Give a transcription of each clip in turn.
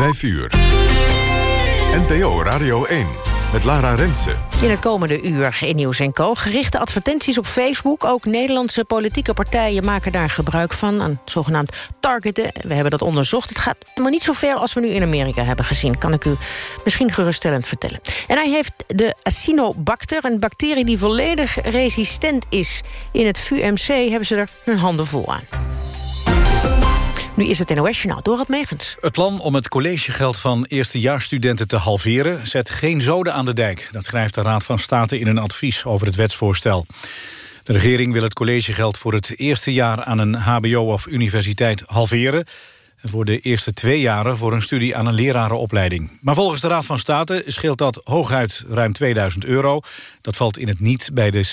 5 uur. NPO Radio 1 met Lara Rensen. In het komende uur in Nieuws Co. Gerichte advertenties op Facebook. Ook Nederlandse politieke partijen maken daar gebruik van. Aan zogenaamd targeten. We hebben dat onderzocht. Het gaat helemaal niet zo ver als we nu in Amerika hebben gezien. Kan ik u misschien geruststellend vertellen. En hij heeft de Acinobacter, een bacterie die volledig resistent is. In het VUMC hebben ze er hun handen vol aan. Nu is het NOS Journaal, Dorot Megens. Het plan om het collegegeld van eerstejaarsstudenten te halveren... zet geen zoden aan de dijk. Dat schrijft de Raad van State in een advies over het wetsvoorstel. De regering wil het collegegeld voor het eerste jaar aan een hbo of universiteit halveren... en voor de eerste twee jaren voor een studie aan een lerarenopleiding. Maar volgens de Raad van State scheelt dat hooguit ruim 2000 euro. Dat valt in het niet bij de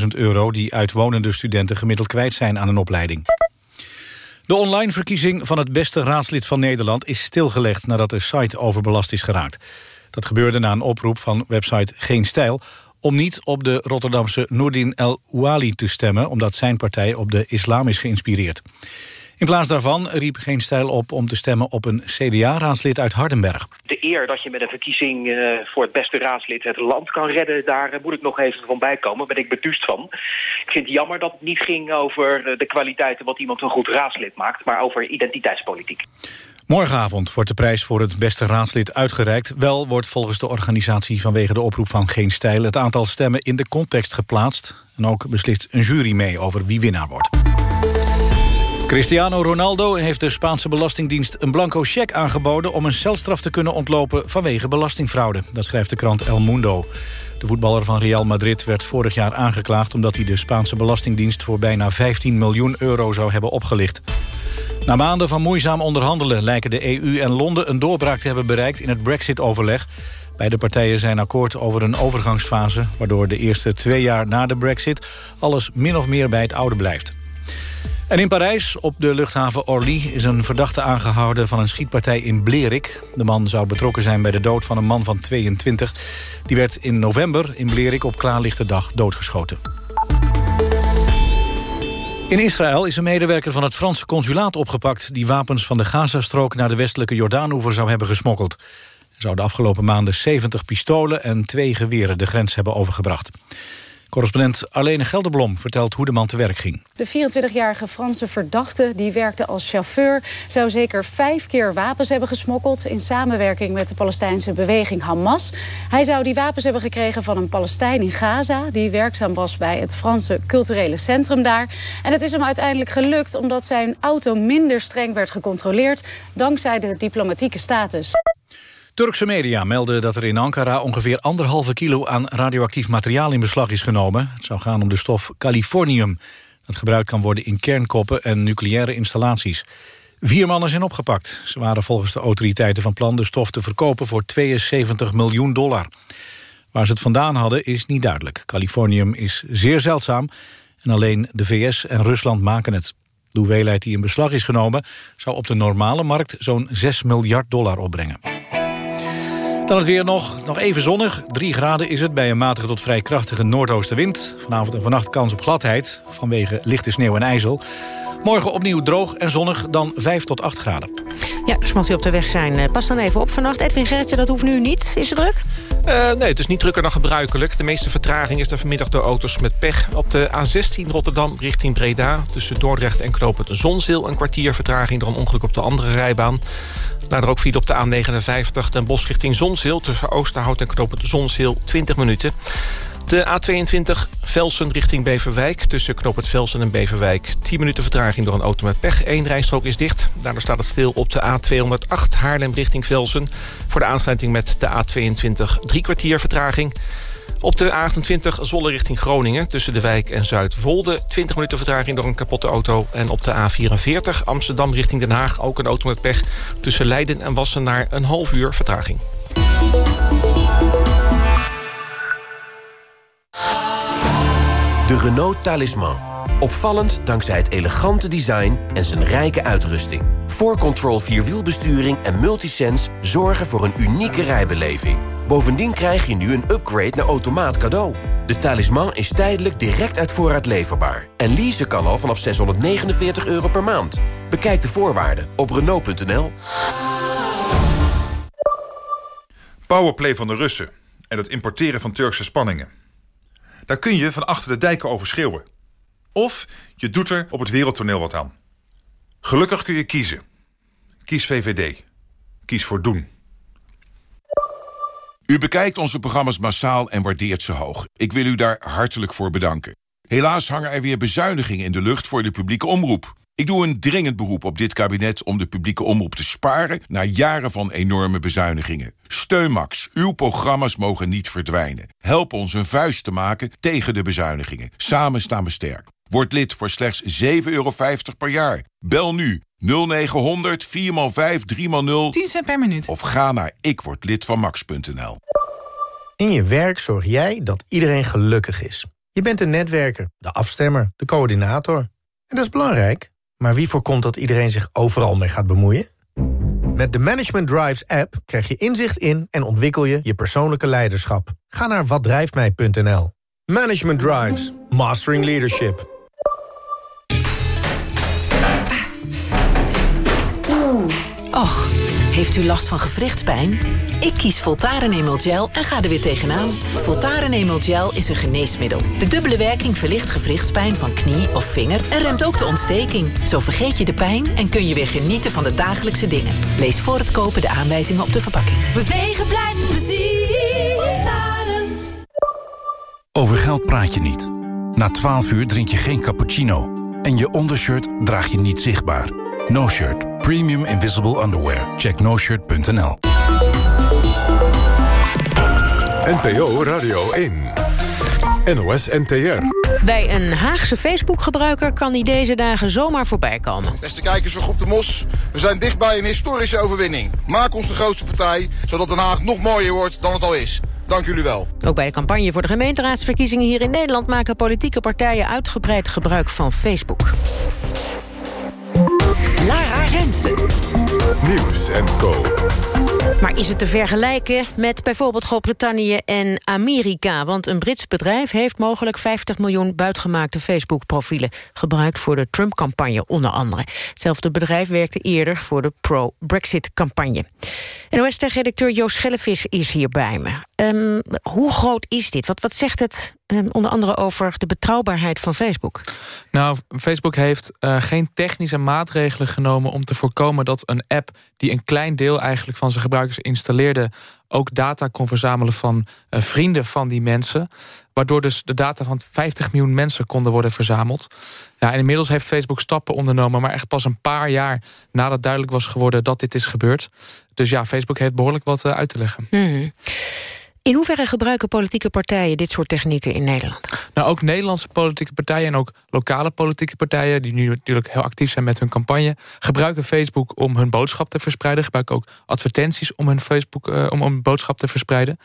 60.000 euro die uitwonende studenten gemiddeld kwijt zijn aan een opleiding. De online verkiezing van het beste raadslid van Nederland is stilgelegd nadat de site overbelast is geraakt. Dat gebeurde na een oproep van website Geen Stijl om niet op de Rotterdamse Noordin El Ouali te stemmen... omdat zijn partij op de islam is geïnspireerd. In plaats daarvan riep Geen Stijl op om te stemmen op een CDA-raadslid uit Hardenberg. De eer dat je met een verkiezing uh, voor het beste raadslid het land kan redden... daar uh, moet ik nog even van bijkomen, ben ik beduust van. Ik vind het jammer dat het niet ging over uh, de kwaliteiten... wat iemand een goed raadslid maakt, maar over identiteitspolitiek. Morgenavond wordt de prijs voor het beste raadslid uitgereikt. Wel wordt volgens de organisatie vanwege de oproep van Geen Stijl... het aantal stemmen in de context geplaatst. En ook beslist een jury mee over wie winnaar wordt. Cristiano Ronaldo heeft de Spaanse Belastingdienst een blanco cheque aangeboden... om een celstraf te kunnen ontlopen vanwege belastingfraude. Dat schrijft de krant El Mundo. De voetballer van Real Madrid werd vorig jaar aangeklaagd... omdat hij de Spaanse Belastingdienst voor bijna 15 miljoen euro zou hebben opgelicht. Na maanden van moeizaam onderhandelen lijken de EU en Londen... een doorbraak te hebben bereikt in het brexit-overleg. Beide partijen zijn akkoord over een overgangsfase... waardoor de eerste twee jaar na de brexit alles min of meer bij het oude blijft. En in Parijs, op de luchthaven Orly, is een verdachte aangehouden van een schietpartij in Blerik. De man zou betrokken zijn bij de dood van een man van 22. Die werd in november in Blerik op klaarlichte dag doodgeschoten. In Israël is een medewerker van het Franse consulaat opgepakt... die wapens van de Gazastrook naar de westelijke Jordaanoever zou hebben gesmokkeld. Hij zou de afgelopen maanden 70 pistolen en twee geweren de grens hebben overgebracht. Correspondent Arlene Gelderblom vertelt hoe de man te werk ging. De 24-jarige Franse verdachte die werkte als chauffeur... zou zeker vijf keer wapens hebben gesmokkeld... in samenwerking met de Palestijnse beweging Hamas. Hij zou die wapens hebben gekregen van een Palestijn in Gaza... die werkzaam was bij het Franse culturele centrum daar. En het is hem uiteindelijk gelukt omdat zijn auto minder streng werd gecontroleerd... dankzij de diplomatieke status. Turkse media melden dat er in Ankara ongeveer anderhalve kilo aan radioactief materiaal in beslag is genomen. Het zou gaan om de stof californium. Dat gebruikt kan worden in kernkoppen en nucleaire installaties. Vier mannen zijn opgepakt. Ze waren volgens de autoriteiten van plan de stof te verkopen voor 72 miljoen dollar. Waar ze het vandaan hadden is niet duidelijk. Californium is zeer zeldzaam en alleen de VS en Rusland maken het. De hoeveelheid die in beslag is genomen zou op de normale markt zo'n 6 miljard dollar opbrengen. Dan het weer nog. Nog even zonnig. 3 graden is het bij een matige tot vrij krachtige noordoostenwind. Vanavond en vannacht kans op gladheid vanwege lichte sneeuw en ijzel. Morgen opnieuw droog en zonnig, dan 5 tot 8 graden. Ja, dus mocht u op de weg zijn, eh, pas dan even op vannacht. Edwin Gerritsen, dat hoeft nu niet. Is het druk? Uh, nee, het is niet drukker dan gebruikelijk. De meeste vertraging is er vanmiddag door auto's met pech. Op de A16 Rotterdam richting Breda... tussen Dordrecht en Knopen de Zonzeel... een kwartier vertraging door een ongeluk op de andere rijbaan. Daardoor ook viel op de A59 Den Bosch richting Zonzeel... tussen Oosterhout en Knopen de Zonzeel 20 minuten. De A22 Velsen richting Beverwijk. Tussen Knop het Velsen en Beverwijk. 10 minuten vertraging door een auto met pech. Eén rijstrook is dicht. Daardoor staat het stil op de A208 Haarlem richting Velsen. Voor de aansluiting met de A22 drie kwartier vertraging. Op de A28 Zolle richting Groningen tussen de wijk en Zuidwolde. 20 minuten vertraging door een kapotte auto. En op de A44 Amsterdam richting Den Haag ook een auto met pech. Tussen Leiden en Wassenaar een half uur vertraging. Renault Talisman. Opvallend dankzij het elegante design en zijn rijke uitrusting. 4Control Vierwielbesturing en Multisense zorgen voor een unieke rijbeleving. Bovendien krijg je nu een upgrade naar automaat cadeau. De talisman is tijdelijk direct uit voorraad leverbaar. En leasen kan al vanaf 649 euro per maand. Bekijk de voorwaarden op Renault.nl. powerplay van de Russen en het importeren van Turkse spanningen. Daar kun je van achter de dijken over schreeuwen. Of je doet er op het wereldtoneel wat aan. Gelukkig kun je kiezen. Kies VVD. Kies voor doen. U bekijkt onze programma's massaal en waardeert ze hoog. Ik wil u daar hartelijk voor bedanken. Helaas hangen er weer bezuinigingen in de lucht voor de publieke omroep. Ik doe een dringend beroep op dit kabinet om de publieke omroep te sparen... na jaren van enorme bezuinigingen. Steun Max, uw programma's mogen niet verdwijnen. Help ons een vuist te maken tegen de bezuinigingen. Samen staan we sterk. Word lid voor slechts 7,50 euro per jaar. Bel nu 0900 4x5 3x0 10 cent per minuut. of ga naar ikwordlidvanmax.nl. In je werk zorg jij dat iedereen gelukkig is. Je bent een netwerker, de afstemmer, de coördinator. En dat is belangrijk. Maar wie voorkomt dat iedereen zich overal mee gaat bemoeien? Met de Management Drives app krijg je inzicht in en ontwikkel je je persoonlijke leiderschap. Ga naar watdrijftmij.nl. Management Drives. Mastering Leadership. Oeh. Och, heeft u last van gewrichtspijn? Ik kies Voltaren Emel Gel en ga er weer tegenaan. Voltaren Emel Gel is een geneesmiddel. De dubbele werking verlicht gewrichtspijn van knie of vinger... en remt ook de ontsteking. Zo vergeet je de pijn en kun je weer genieten van de dagelijkse dingen. Lees voor het kopen de aanwijzingen op de verpakking. Bewegen blijft plezier. Voltaren. Over geld praat je niet. Na 12 uur drink je geen cappuccino. En je ondershirt draag je niet zichtbaar. No Shirt. Premium Invisible Underwear. Check noshirt.nl NPO Radio 1. NOS NTR. Bij een Haagse Facebook-gebruiker kan die deze dagen zomaar voorbij komen. Beste kijkers van Groep de Mos, we zijn dichtbij een historische overwinning. Maak ons de grootste partij, zodat Den Haag nog mooier wordt dan het al is. Dank jullie wel. Ook bij de campagne voor de gemeenteraadsverkiezingen hier in Nederland... maken politieke partijen uitgebreid gebruik van Facebook. Lara Rensen. Nieuws en Co. Maar is het te vergelijken met bijvoorbeeld Groot-Brittannië en Amerika? Want een Brits bedrijf heeft mogelijk 50 miljoen buitgemaakte Facebook-profielen... gebruikt voor de Trump-campagne onder andere. Hetzelfde bedrijf werkte eerder voor de pro-Brexit-campagne. NOS-redacteur Joost Schellevis is hier bij me. Ehm, hoe groot is dit? Wat, wat zegt het ehm, onder andere over de betrouwbaarheid van Facebook? Nou, Facebook heeft uh, geen technische maatregelen genomen... om te voorkomen dat een app die een klein deel eigenlijk van zijn gebruikers installeerde... ook data kon verzamelen van uh, vrienden van die mensen. Waardoor dus de data van 50 miljoen mensen konden worden verzameld. Ja, en inmiddels heeft Facebook stappen ondernomen... maar echt pas een paar jaar nadat duidelijk was geworden dat dit is gebeurd. Dus ja, Facebook heeft behoorlijk wat uh, uit te leggen. Hmm. In hoeverre gebruiken politieke partijen dit soort technieken in Nederland? Nou, ook Nederlandse politieke partijen en ook lokale politieke partijen... die nu natuurlijk heel actief zijn met hun campagne... gebruiken Facebook om hun boodschap te verspreiden. Gebruiken ook advertenties om hun, Facebook, uh, om een boodschap te verspreiden.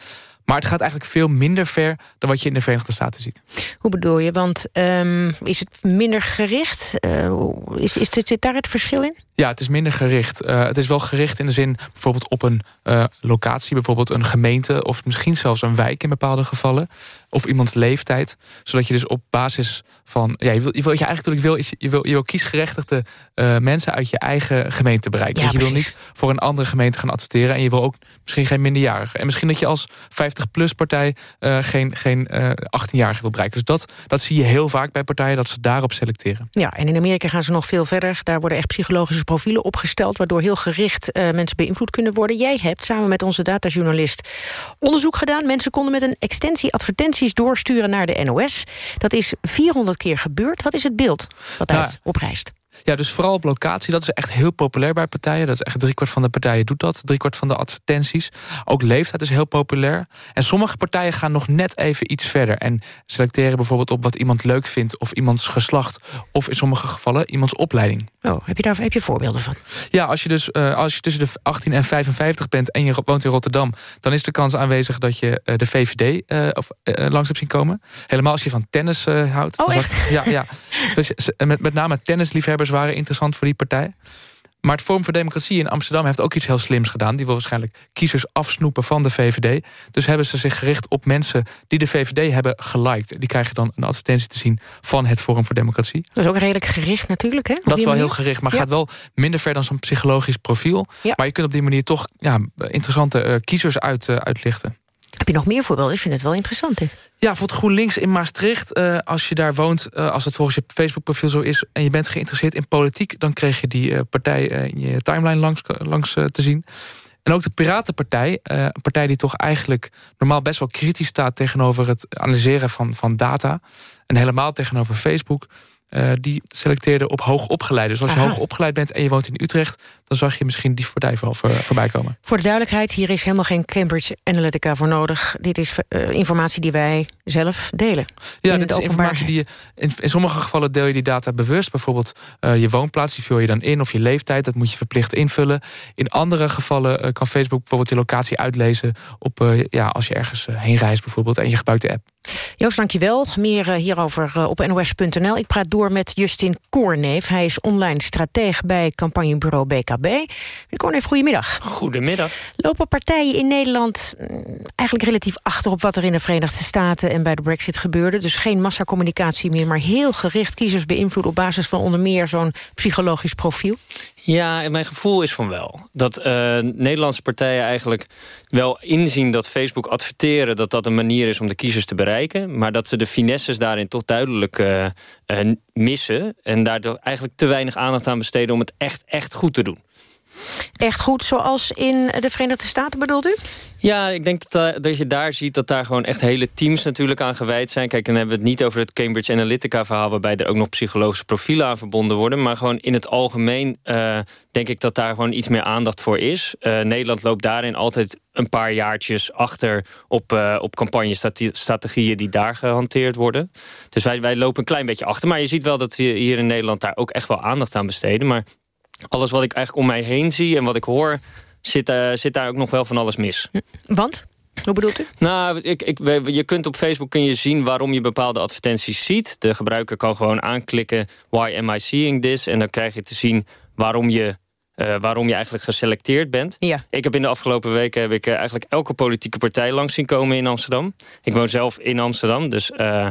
Maar het gaat eigenlijk veel minder ver dan wat je in de Verenigde Staten ziet. Hoe bedoel je? Want um, is het minder gericht? Uh, is, is, zit daar het verschil in? Ja, het is minder gericht. Uh, het is wel gericht in de zin bijvoorbeeld op een uh, locatie... bijvoorbeeld een gemeente of misschien zelfs een wijk in bepaalde gevallen. Of iemands leeftijd. Zodat je dus op basis van... Ja, je wil, je wil, wat je eigenlijk wil, is, je wil, je wil kiesgerechtigde uh, mensen uit je eigen gemeente bereiken. Ja, je wil niet voor een andere gemeente gaan adverteren... en je wil ook misschien geen minderjarigen. En misschien dat je als 50-plus partij geen, geen 18-jarige wil bereiken. Dus dat, dat zie je heel vaak bij partijen, dat ze daarop selecteren. Ja, en in Amerika gaan ze nog veel verder. Daar worden echt psychologische profielen opgesteld... waardoor heel gericht mensen beïnvloed kunnen worden. Jij hebt samen met onze datajournalist onderzoek gedaan. Mensen konden met een extensie doorsturen naar de NOS. Dat is 400 keer gebeurd. Wat is het beeld wat Nou, oprijst? Ja, dus vooral op locatie. Dat is echt heel populair bij partijen. Dat is echt driekwart van de partijen doet dat. Driekwart van de advertenties. Ook leeftijd is heel populair. En sommige partijen gaan nog net even iets verder. En selecteren bijvoorbeeld op wat iemand leuk vindt... of iemands geslacht. Of in sommige gevallen iemands opleiding. Oh, heb je daar heb je voorbeelden van? Ja, als je dus uh, als je tussen de 18 en 55 bent en je woont in Rotterdam... dan is de kans aanwezig dat je uh, de VVD uh, of, langs hebt zien komen. Helemaal als je van tennis houdt. Oh, echt? Ja, ja. Dus met, met name tennisliefhebbers waren interessant voor die partij. Maar het Forum voor Democratie in Amsterdam heeft ook iets heel slims gedaan. Die wil waarschijnlijk kiezers afsnoepen van de VVD. Dus hebben ze zich gericht op mensen die de VVD hebben geliked. Die krijgen dan een advertentie te zien van het Forum voor Democratie. Dat is ook redelijk gericht natuurlijk, hè? Dat is wel heel gericht, maar Ja. gaat wel minder ver dan zo'n psychologisch profiel. Maar je kunt op die manier toch ja, interessante eh, kiezers uit, eh, uitlichten. Heb je nog meer voorbeelden? Ik vind het wel interessant. Dit. Ja, bijvoorbeeld GroenLinks in Maastricht. eh, als je daar woont, eh, als het volgens je Facebook-profiel zo is... en je bent geïnteresseerd in politiek... dan kreeg je die eh, partij in je timeline langs, langs te zien. En ook de Piratenpartij, een partij die toch eigenlijk... normaal best wel kritisch staat tegenover het analyseren van, van data... en helemaal tegenover Facebook... die selecteerde op hoogopgeleid. Dus als je Aha. hoogopgeleid bent en je woont in Utrecht... dan zag je misschien die partij wel voor, voorbij komen. Voor de duidelijkheid, hier is helemaal geen Cambridge Analytica voor nodig. Dit is eh, informatie die wij zelf delen. Ja, in dit is informatie die je... In, in sommige gevallen deel je die data bewust. Bijvoorbeeld eh, je woonplaats, die vul je dan in. Of je leeftijd, dat moet je verplicht invullen. In andere gevallen eh, kan Facebook bijvoorbeeld je locatie uitlezen... Op, eh, ja, als je ergens eh, heen reist bijvoorbeeld en je gebruikt de app. Joost, dankjewel. Meer eh, hierover eh, op nos.nl. Ik praat door met Justin Koorneef. Hij is online strateeg bij campagnebureau BKB. Meneer Koorneef, goedemiddag. Goedemiddag. Lopen partijen in Nederland mm, eigenlijk relatief achter... op wat er in de Verenigde Staten en bij de brexit gebeurde? Dus geen massacommunicatie meer, maar heel gericht kiezers beïnvloeden... op basis van onder meer zo'n psychologisch profiel? Ja, en mijn gevoel is van wel. Dat eh, Nederlandse partijen eigenlijk wel inzien dat Facebook adverteren... dat dat een manier is om de kiezers te bereiken. Maar dat ze de finesses daarin toch duidelijk eh, eh, missen. En daardoor eigenlijk te weinig aandacht aan besteden... om het echt, echt goed te doen. Echt goed, zoals in de Verenigde Staten bedoelt u? Ja, ik denk dat, eh, dat je daar ziet dat daar gewoon echt hele teams natuurlijk aan gewijd zijn. Kijk, dan hebben we het niet over het Cambridge Analytica verhaal... waarbij er ook nog psychologische profielen aan verbonden worden. Maar gewoon in het algemeen eh, denk ik dat daar gewoon iets meer aandacht voor is. Eh, Nederland loopt daarin altijd een paar jaartjes achter... op, eh op campagnestrategieën die daar gehanteerd worden. Dus wij, wij lopen een klein beetje achter. Maar je ziet wel dat we hier in Nederland daar ook echt wel aandacht aan besteden. Maar alles wat ik eigenlijk om mij heen zie en wat ik hoor... zit, zit daar ook nog wel van alles mis. Want? Hoe bedoelt u? Nou, ik, ik, je kunt op Facebook kun je zien waarom je bepaalde advertenties ziet. De gebruiker kan gewoon aanklikken... Why am I seeing this? En dan krijg je te zien waarom je, eh, waarom je eigenlijk geselecteerd bent. Ja. Ik heb in de afgelopen weken heb ik, eh, eigenlijk elke politieke partij langs zien komen in Amsterdam. Ik woon zelf in Amsterdam, dus eh,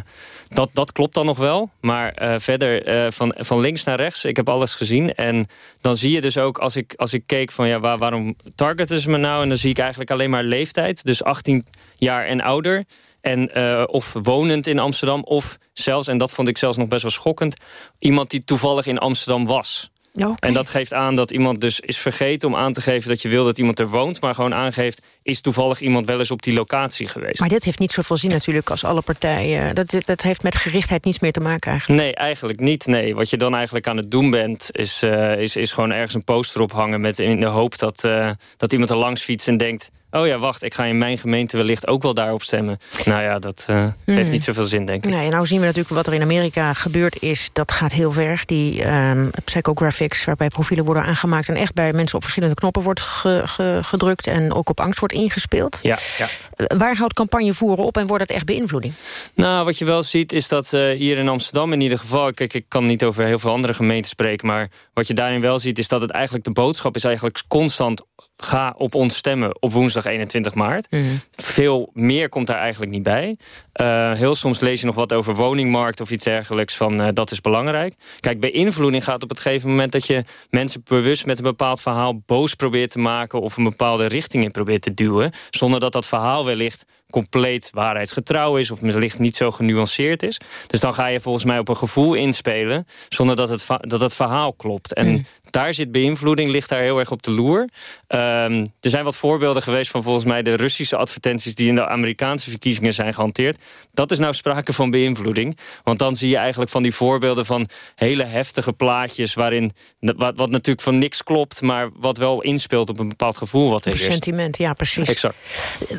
dat, dat klopt dan nog wel. Maar verder van, van links naar rechts, ik heb alles gezien. En dan zie je dus ook, als ik, als ik keek van ja, waar, waarom targeten ze me nou? En dan zie ik eigenlijk alleen maar leeftijd. Dus 18 jaar en ouder. En, of wonend in Amsterdam. Of zelfs, en dat vond ik zelfs nog best wel schokkend... iemand die toevallig in Amsterdam was. En dat geeft aan dat iemand dus is vergeten om aan te geven... dat je wil dat iemand er woont, maar gewoon aangeeft... is toevallig iemand wel eens op die locatie geweest. Maar dit heeft niet zoveel zin natuurlijk als alle partijen. Dat, dat heeft met gerichtheid niets meer te maken eigenlijk. Nee, eigenlijk niet. Nee. Wat je dan eigenlijk aan het doen bent... is, eh, is, is gewoon ergens een poster ophangen... Met in de hoop dat, eh, dat iemand er langs fietst en denkt... oh ja, wacht, ik ga in mijn gemeente wellicht ook wel daarop stemmen. Nou ja, dat eh, heeft Hmm. niet zoveel zin, denk ik. Nee, nou zien we natuurlijk wat er in Amerika gebeurd is. Dat gaat heel ver. Die ehm, psychographics waarbij profielen worden aangemaakt... en echt bij mensen op verschillende knoppen wordt ge- ge- gedrukt... en ook op angst wordt ingespeeld. Ja, ja. Eh, Waar houdt campagne voeren op en wordt het echt beïnvloeding? Nou, wat je wel ziet is dat eh, hier in Amsterdam in ieder geval... Kijk, ik kan niet over heel veel andere gemeenten spreken... maar wat je daarin wel ziet is dat het eigenlijk de boodschap is eigenlijk constant... ga op ons stemmen op woensdag 21 maart. Veel meer komt daar eigenlijk niet bij. Eh, heel soms lees je nog wat over woningmarkt of iets dergelijks van eh, dat is belangrijk. Kijk, beïnvloeding gaat op het gegeven moment dat je mensen bewust met een bepaald verhaal boos probeert te maken of een bepaalde richting in probeert te duwen, zonder dat dat verhaal wellicht compleet waarheidsgetrouw is of wellicht niet zo genuanceerd is. Dus dan ga je volgens mij op een gevoel inspelen zonder dat het, dat het verhaal klopt. En Hmm. daar zit beïnvloeding, ligt daar heel erg op de loer. Ehm, er zijn wat voorbeelden geweest van volgens mij de Russische advertenties die in de Amerikaanse verkiezingen zijn gehanteerd. Dat is nou sprake van beïnvloeding. Want dan zie je eigenlijk van die voorbeelden van hele heftige plaatjes waarin wat, wat natuurlijk van niks klopt, maar wat wel inspeelt op een bepaald gevoel wat er is. Sentiment, ja precies. Exact.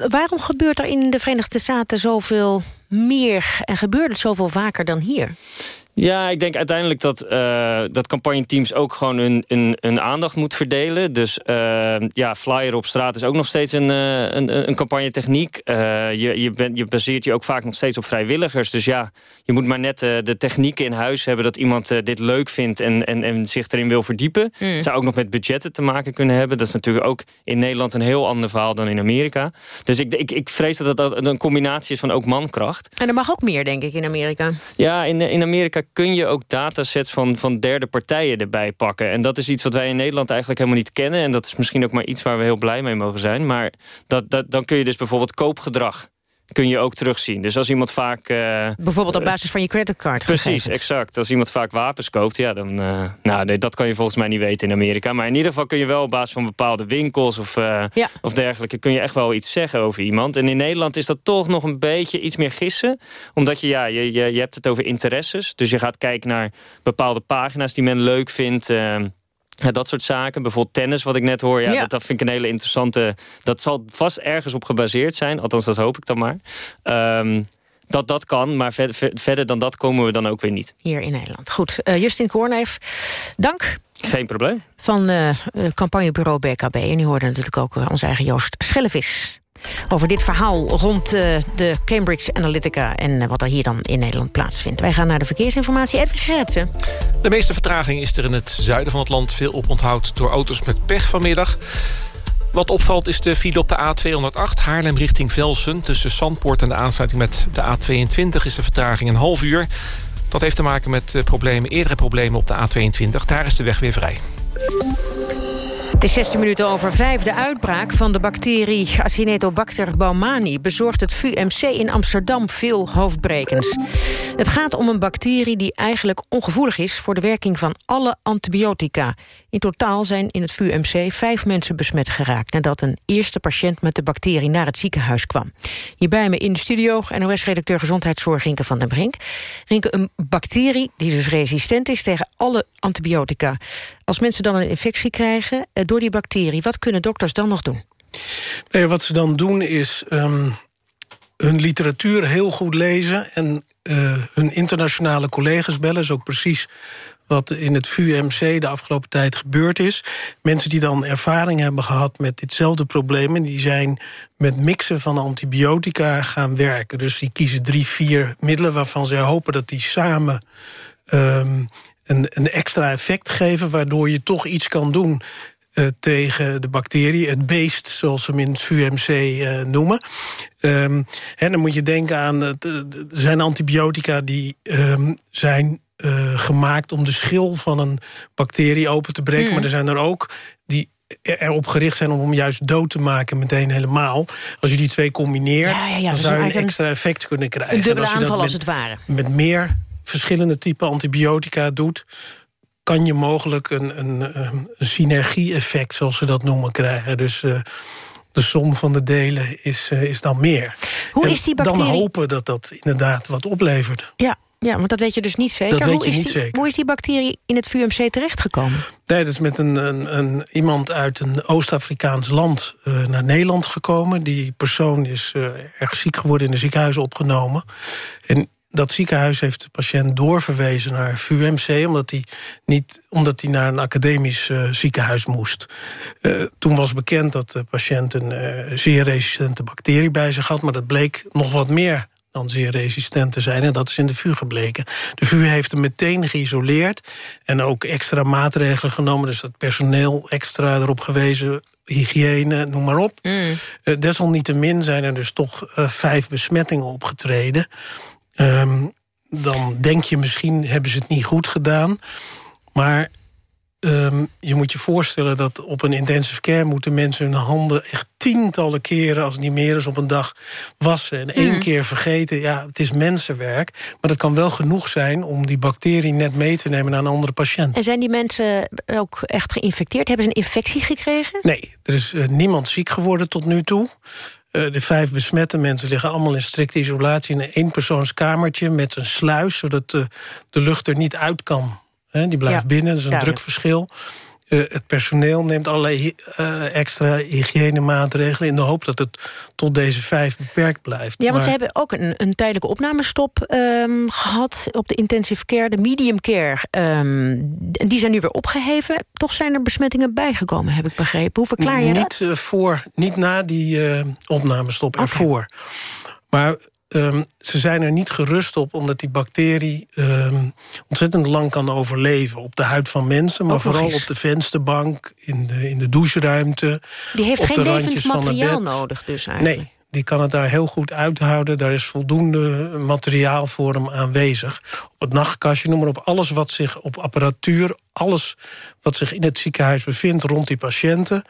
Waarom gebeurt er in de Verenigde Staten zoveel meer... en gebeurt het zoveel vaker dan hier? Ja, ik denk uiteindelijk dat, uh, dat campagneteams ook gewoon hun, hun, aandacht moet verdelen. Dus uh, ja, flyer op straat is ook nog steeds een, uh, een, een campagnetechniek. je, je, ben, je baseert je ook vaak nog steeds op vrijwilligers. Dus ja, je moet maar net de technieken in huis hebben... dat iemand dit leuk vindt en, en, en zich erin wil verdiepen. Mm. Het zou ook nog met budgetten te maken kunnen hebben. Dat is natuurlijk ook in Nederland een heel ander verhaal dan in Amerika. Dus ik, ik, ik vrees dat dat een combinatie is van ook mankracht. En er mag ook meer, denk ik, in Amerika. Ja, in, in Amerika kun je ook datasets van, van derde partijen erbij pakken. En dat is iets wat wij in Nederland eigenlijk helemaal niet kennen. En dat is misschien ook maar iets waar we heel blij mee mogen zijn. Maar dat, dat, dan kun je dus bijvoorbeeld koopgedrag kun je ook terugzien. Dus als iemand vaak... Uh, Bijvoorbeeld op basis van je creditcard. Precies, exact. Als iemand vaak wapens koopt, ja, dan... Uh, nou, nee, dat kan je volgens mij niet weten in Amerika. Maar in ieder geval kun je wel op basis van bepaalde winkels of, uh, ja. of dergelijke... kun je echt wel iets zeggen over iemand. En in Nederland is dat toch nog een beetje iets meer gissen. Omdat je, ja, je, je, je hebt het over interesses. Dus je gaat kijken naar bepaalde pagina's die men leuk vindt... Ja, dat soort zaken. Bijvoorbeeld tennis, wat ik net hoor. Ja, Dat, dat, vind ik een hele interessante... Dat zal vast ergens op gebaseerd zijn. Althans, dat hoop ik dan maar. Um, dat dat kan, maar ver, ver, verder dan dat komen we dan ook weer niet. Hier in Nederland. Goed, uh, Justin Korneef, dank. Geen probleem. Van uh, campagnebureau BKB. En u hoorde natuurlijk ook onze eigen Joost Schellevis over dit verhaal rond uh, de Cambridge Analytica... en uh, wat er hier dan in Nederland plaatsvindt. Wij gaan naar de verkeersinformatie. Edwin Gerritsen. De meeste vertraging is er in het zuiden van het land... veel oponthoud door auto's met pech vanmiddag. Wat opvalt is de file op de A208 Haarlem richting Velsen. Tussen Zandpoort en de aansluiting met de A22 is de vertraging een half uur. Dat heeft te maken met uh, problemen, eerdere problemen op de A22. Daar is de weg weer vrij. Het is 16 minuten over vijf. De uitbraak van de bacterie Acinetobacter baumani... bezorgt het VUMC in Amsterdam veel hoofdbrekens. Het gaat om een bacterie die eigenlijk ongevoelig is... voor de werking van alle antibiotica. In totaal zijn in het VUMC vijf mensen besmet geraakt... nadat een eerste patiënt met de bacterie naar het ziekenhuis kwam. Hierbij me in de studio NOS-redacteur Gezondheidszorg Rinke van den Brink. Rinke, een bacterie die dus resistent is tegen alle antibiotica. Als mensen dan een infectie krijgen eh, door die bacterie... wat kunnen dokters dan nog doen? Nee, wat ze dan doen is um, hun literatuur heel goed lezen... en hun internationale collega's bellen. Is ook precies wat in het VUMC de afgelopen tijd gebeurd is. Mensen die dan ervaring hebben gehad met ditzelfde probleem... en die zijn met mixen van antibiotica gaan werken. Dus die kiezen drie, vier middelen waarvan ze hopen dat die samen... Een, een extra effect geven... waardoor je toch iets kan doen uh, tegen de bacterie, het beest, zoals ze hem in het VUMC uh, noemen. Um, en dan moet je denken aan, uh, er zijn antibiotica die um, zijn gemaakt om de schil van een bacterie open te breken. Mm. Maar er zijn er ook die erop gericht zijn om hem juist dood te maken meteen helemaal. Als je die twee combineert, ja, ja, ja, dan zou je een extra effect kunnen krijgen. Een dubbele aanval met, als het ware. Met meer verschillende typen antibiotica doet kan je mogelijk een, een, een synergie-effect, zoals ze dat noemen, krijgen. Dus uh, de som van de delen is, uh, is dan meer. Hoe en is die bacterie? Dan hopen dat dat inderdaad wat oplevert. Ja, ja, maar dat weet je dus niet zeker. Dat weet hoe je is niet die, zeker. Hoe is die bacterie in het VUMC terechtgekomen? Nee, dat is met een, een, een iemand uit een Oost-Afrikaans land uh, naar Nederland gekomen. Die persoon is uh, erg ziek geworden in een ziekenhuis opgenomen. En dat ziekenhuis heeft de patiënt doorverwezen naar VUMC... omdat hij, niet, omdat hij naar een academisch uh, ziekenhuis moest. Uh, toen was bekend dat de patiënt een uh, zeer resistente bacterie bij zich had... maar dat bleek nog wat meer dan zeer resistent te zijn. En dat is in de VU gebleken. De VU heeft hem meteen geïsoleerd en ook extra maatregelen genomen. Dus dat personeel extra erop gewezen hygiëne, noem maar op. Mm. Desalniettemin zijn er dus toch vijf besmettingen opgetreden. Um, dan denk je misschien hebben ze het niet goed gedaan. Maar um, je moet je voorstellen dat op een intensive care... moeten mensen hun handen echt tientallen keren... als het niet meer is op een dag wassen. En één mm. keer vergeten, ja, het is mensenwerk. Maar dat kan wel genoeg zijn om die bacterie net mee te nemen... naar een andere patiënt. En zijn die mensen ook echt geïnfecteerd? Hebben ze een infectie gekregen? Nee, er is uh, niemand ziek geworden tot nu toe. Uh, de vijf besmette mensen liggen allemaal in strikte isolatie... in een eenpersoonskamertje met een sluis... zodat de, de lucht er niet uit kan. He, die blijft ja, binnen, dat is een duidelijk. drukverschil. Eh, het personeel neemt allerlei uh, extra hygiënemaatregelen... in de hoop dat het tot deze vijf beperkt blijft. Ja, want maar... ze hebben ook een, een tijdelijke opnamestop um, gehad... op de intensive care, de medium care. Um, die zijn nu weer opgeheven. Toch zijn er besmettingen bijgekomen, heb ik begrepen. Hoe verklaar je niet, dat? Uh, voor, niet na die opnamestop, okay. ervoor. Maar Um, ze zijn er niet gerust op, omdat die bacterie um, ontzettend lang kan overleven. Op de huid van mensen, maar vooral op de vensterbank, in de, in de doucheruimte. Die heeft op geen de levend materiaal bed. nodig dus eigenlijk? Nee, die kan het daar heel goed uithouden. Daar is voldoende materiaal voor hem aanwezig. Op het nachtkastje, noem maar op. Alles wat zich op apparatuur, alles wat zich in het ziekenhuis bevindt rond die patiënten...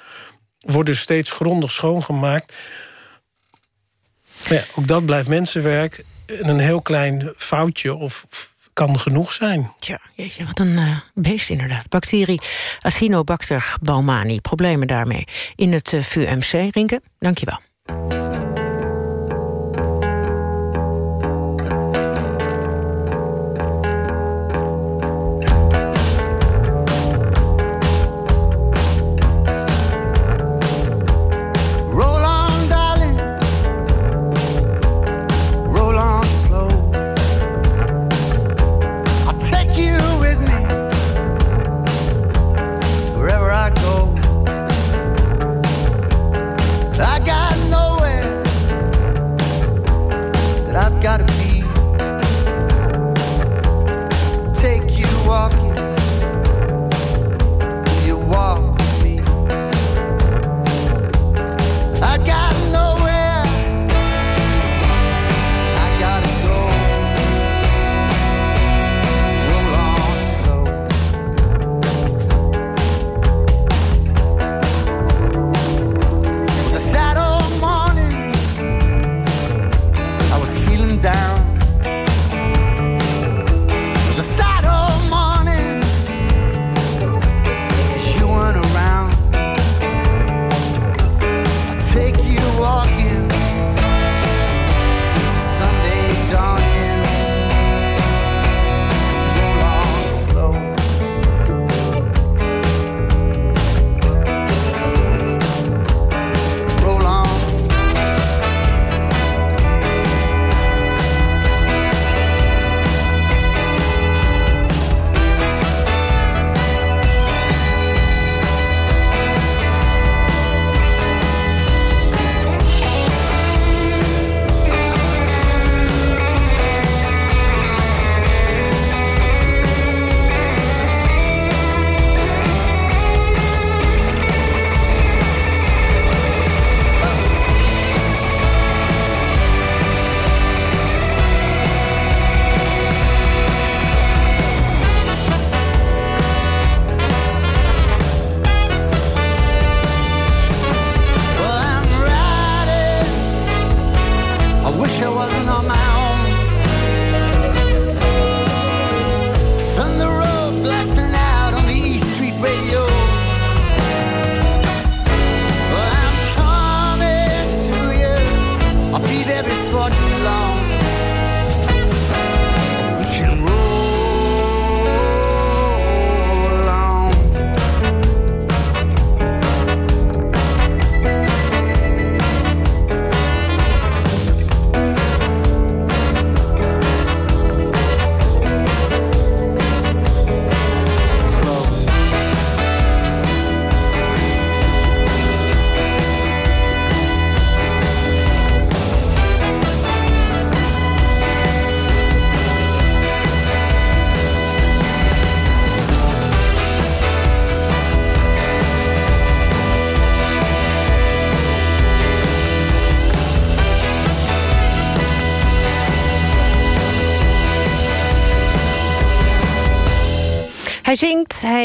wordt dus steeds grondig schoongemaakt ja, ook dat blijft mensenwerk. En een heel klein foutje of kan genoeg zijn. Tja, jeetje, wat een uh, beest inderdaad. Bacterie Acinobacter baumani. Problemen daarmee in het uh, VUMC. Rinke, dank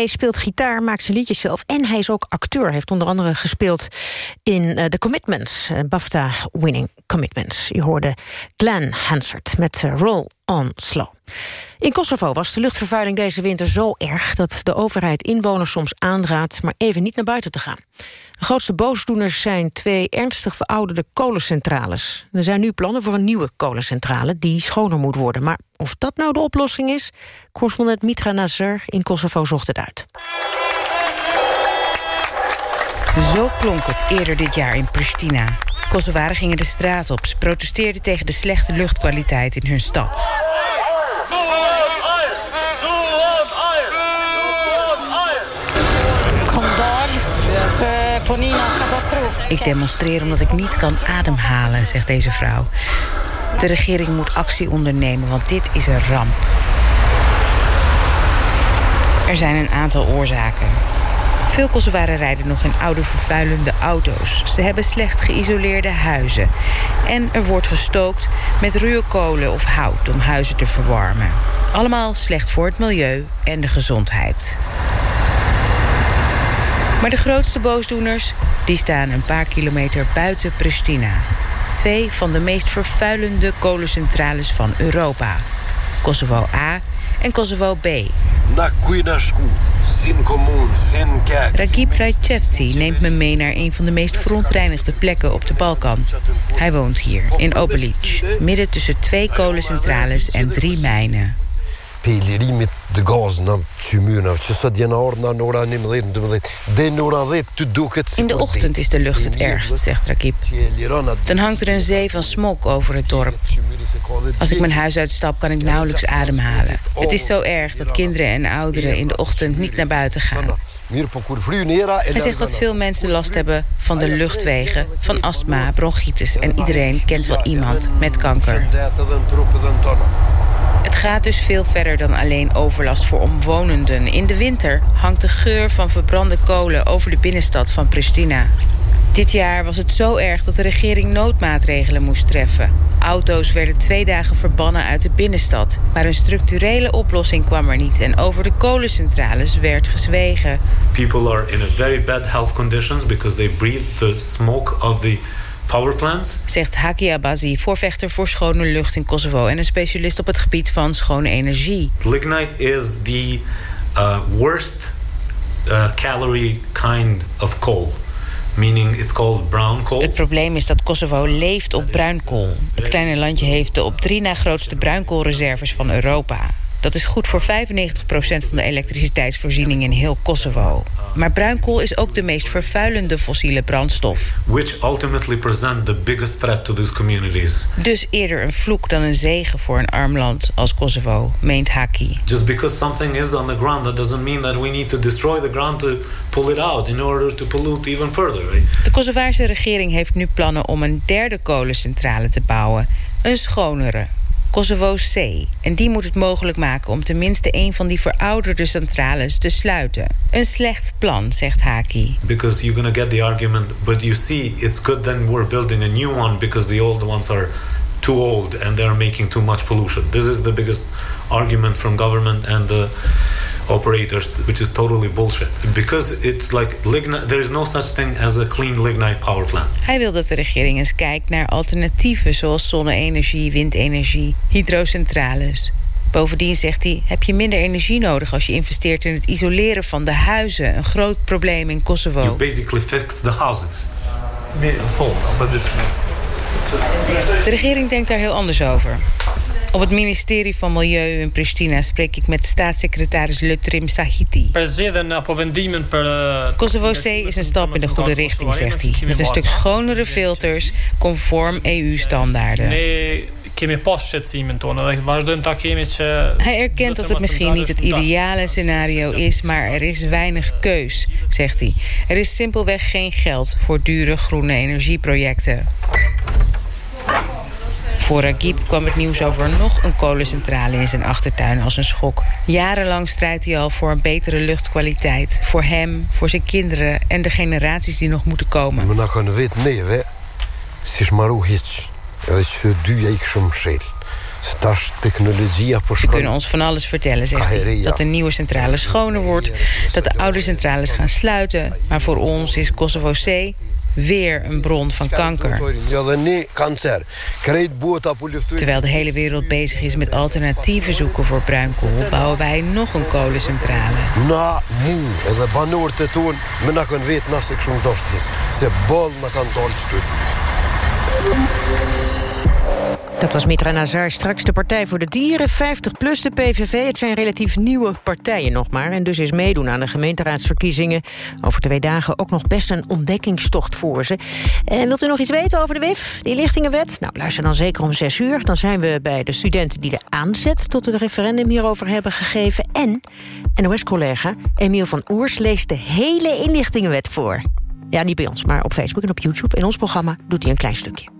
hij speelt gitaar, maakt zijn liedjes zelf... en hij is ook acteur. Hij heeft onder andere gespeeld in uh, The Commitments. Uh, BAFTA-winning Commitments. Je hoorde Glenn Hansard met uh, Roll on Slow. In Kosovo was de luchtvervuiling deze winter zo erg... dat de overheid inwoners soms aanraadt maar even niet naar buiten te gaan. De grootste boosdoeners zijn twee ernstig verouderde kolencentrales. Er zijn nu plannen voor een nieuwe kolencentrale die schoner moet worden. Maar of dat nou de oplossing is? Correspondent Mitra Nazar in Kosovo zocht het uit. Zo klonk het eerder dit jaar in Pristina. Kosovaren gingen de straat op. Ze protesteerden tegen de slechte luchtkwaliteit in hun stad. Ik demonstreer omdat ik niet kan ademhalen, zegt deze vrouw. De regering moet actie ondernemen, want dit is een ramp. Er zijn een aantal oorzaken. Veel Kosovaren rijden nog in oude vervuilende auto's. Ze hebben slecht geïsoleerde huizen. En er wordt gestookt met ruwe kolen of hout om huizen te verwarmen. Allemaal slecht voor het milieu en de gezondheid. Maar de grootste boosdoeners die staan een paar kilometer buiten Pristina. Twee van de meest vervuilende kolencentrales van Europa. Kosovo A en Kosovo B. Ragib Rajcevci neemt me mee naar een van de meest verontreinigde plekken op de Balkan. Hij woont hier, in Obelic, midden tussen twee kolencentrales en drie mijnen. Pejlerimit de gaz na tumurna. Që sot janë orë na ora 11, 12. Dhe në ora 10 të duket In de ochtend is de lucht het ergst, zegt Rakib. Dan hangt er een zee van smok over het dorp. Als ik mijn huis uitstap, kan ik nauwelijks ademhalen. Het is zo erg dat kinderen en ouderen in de ochtend niet naar buiten gaan. Hij zegt dat veel mensen last hebben van de luchtwegen, van astma, bronchitis... en iedereen kent wel iemand met kanker. Het gaat dus veel verder dan alleen overlast voor omwonenden. In de winter hangt de geur van verbrande kolen over de binnenstad van Pristina. Dit jaar was het zo erg dat de regering noodmaatregelen moest treffen. Auto's werden twee dagen verbannen uit de binnenstad. Maar een structurele oplossing kwam er niet en over de kolencentrales werd gezwegen. People are in a very bad health conditions because they breathe the smoke of the power plants. Zegt Haki Abazi, voorvechter voor schone lucht in Kosovo... en een specialist op het gebied van schone energie. Lignite is the uh, worst uh, calorie kind of coal. Meaning it's called brown coal. Het probleem is dat Kosovo leeft op bruinkool. Het kleine landje heeft de op drie na grootste bruinkoolreserves van Europa. Dat is goed voor 95% van de elektriciteitsvoorziening in heel Kosovo. Maar bruinkool is ook de meest vervuilende fossiele brandstof. Which ultimately present the biggest threat to these communities. Dus eerder een vloek dan een zegen voor een arm land als Kosovo, meent Haki. Just because something is on the ground, that doesn't mean that we need to destroy the ground to pull it out in order to pollute even further. Right? De Kosovaarse regering heeft nu plannen om een derde kolencentrale te bouwen. Een schonere, Kosovo C. En die moet het mogelijk maken om tenminste een van die verouderde centrales te sluiten. Een slecht plan, zegt Haki. Because you're to get the argument, but you see, it's good then we're building a new one because the old ones are too old and they're making too much pollution. This is the biggest argument from government and the operators, which is totally bullshit. Because it's like lignite, there is no such thing as a clean lignite power plant. Hij wil dat de regering eens kijkt naar alternatieven zoals zonne-energie, windenergie, hydrocentrales. Bovendien zegt hij, heb je minder energie nodig als je investeert in het isoleren van de huizen. Een groot probleem in Kosovo. You basically fix the houses. De regering denkt daar heel anders over. Op het ministerie van Milieu in Pristina spreek ik met staatssecretaris Lutrim Sahiti. Kosovo C is een stap in de goede richting, zegt hij. Met een stuk schonere filters, conform EU-standaarden. Hij erkent dat het misschien niet het ideale scenario is, maar er is weinig keus, zegt hij. Er is simpelweg geen geld voor dure groene energieprojecten. Voor Ragib kwam het nieuws over nog een kolencentrale in zijn achtertuin als een schok. Jarenlang strijdt hij al voor een betere luchtkwaliteit. Voor hem, voor zijn kinderen en de generaties die nog moeten komen. Më na kanë vetë neve, si shmaru hiç. Edhe që dy e ikshëm shel. Se tash technologia po Ze kunnen ons van alles vertellen, zegt hij. Dat de nieuwe centrale schoner wordt, dat de oude centrales gaan sluiten. Maar voor ons is Kosovo C weer een bron van kanker. Terwijl de hele wereld bezig is met alternatieven zoeken voor bruinkool... bouwen wij nog een kolencentrale. Na mu edhe banorët e tonë më na kanë vetë nas e kështu dosht Se ball na kanë dalë këtu. Dat was Mitra Nazar. Straks de Partij voor de Dieren, 50 plus de PVV. Het zijn relatief nieuwe partijen nog maar. En dus is meedoen aan de gemeenteraadsverkiezingen... over twee dagen ook nog best een ontdekkingstocht voor ze. En wilt u nog iets weten over de WIF, die lichtingenwet? Nou, luister dan zeker om 6 uur. Dan zijn we bij de studenten die de aanzet tot het referendum hierover hebben gegeven. En NOS-collega Emiel van Oers leest de hele inlichtingenwet voor. Ja, niet bij ons, maar op Facebook en op YouTube. In ons programma doet hij een klein stukje.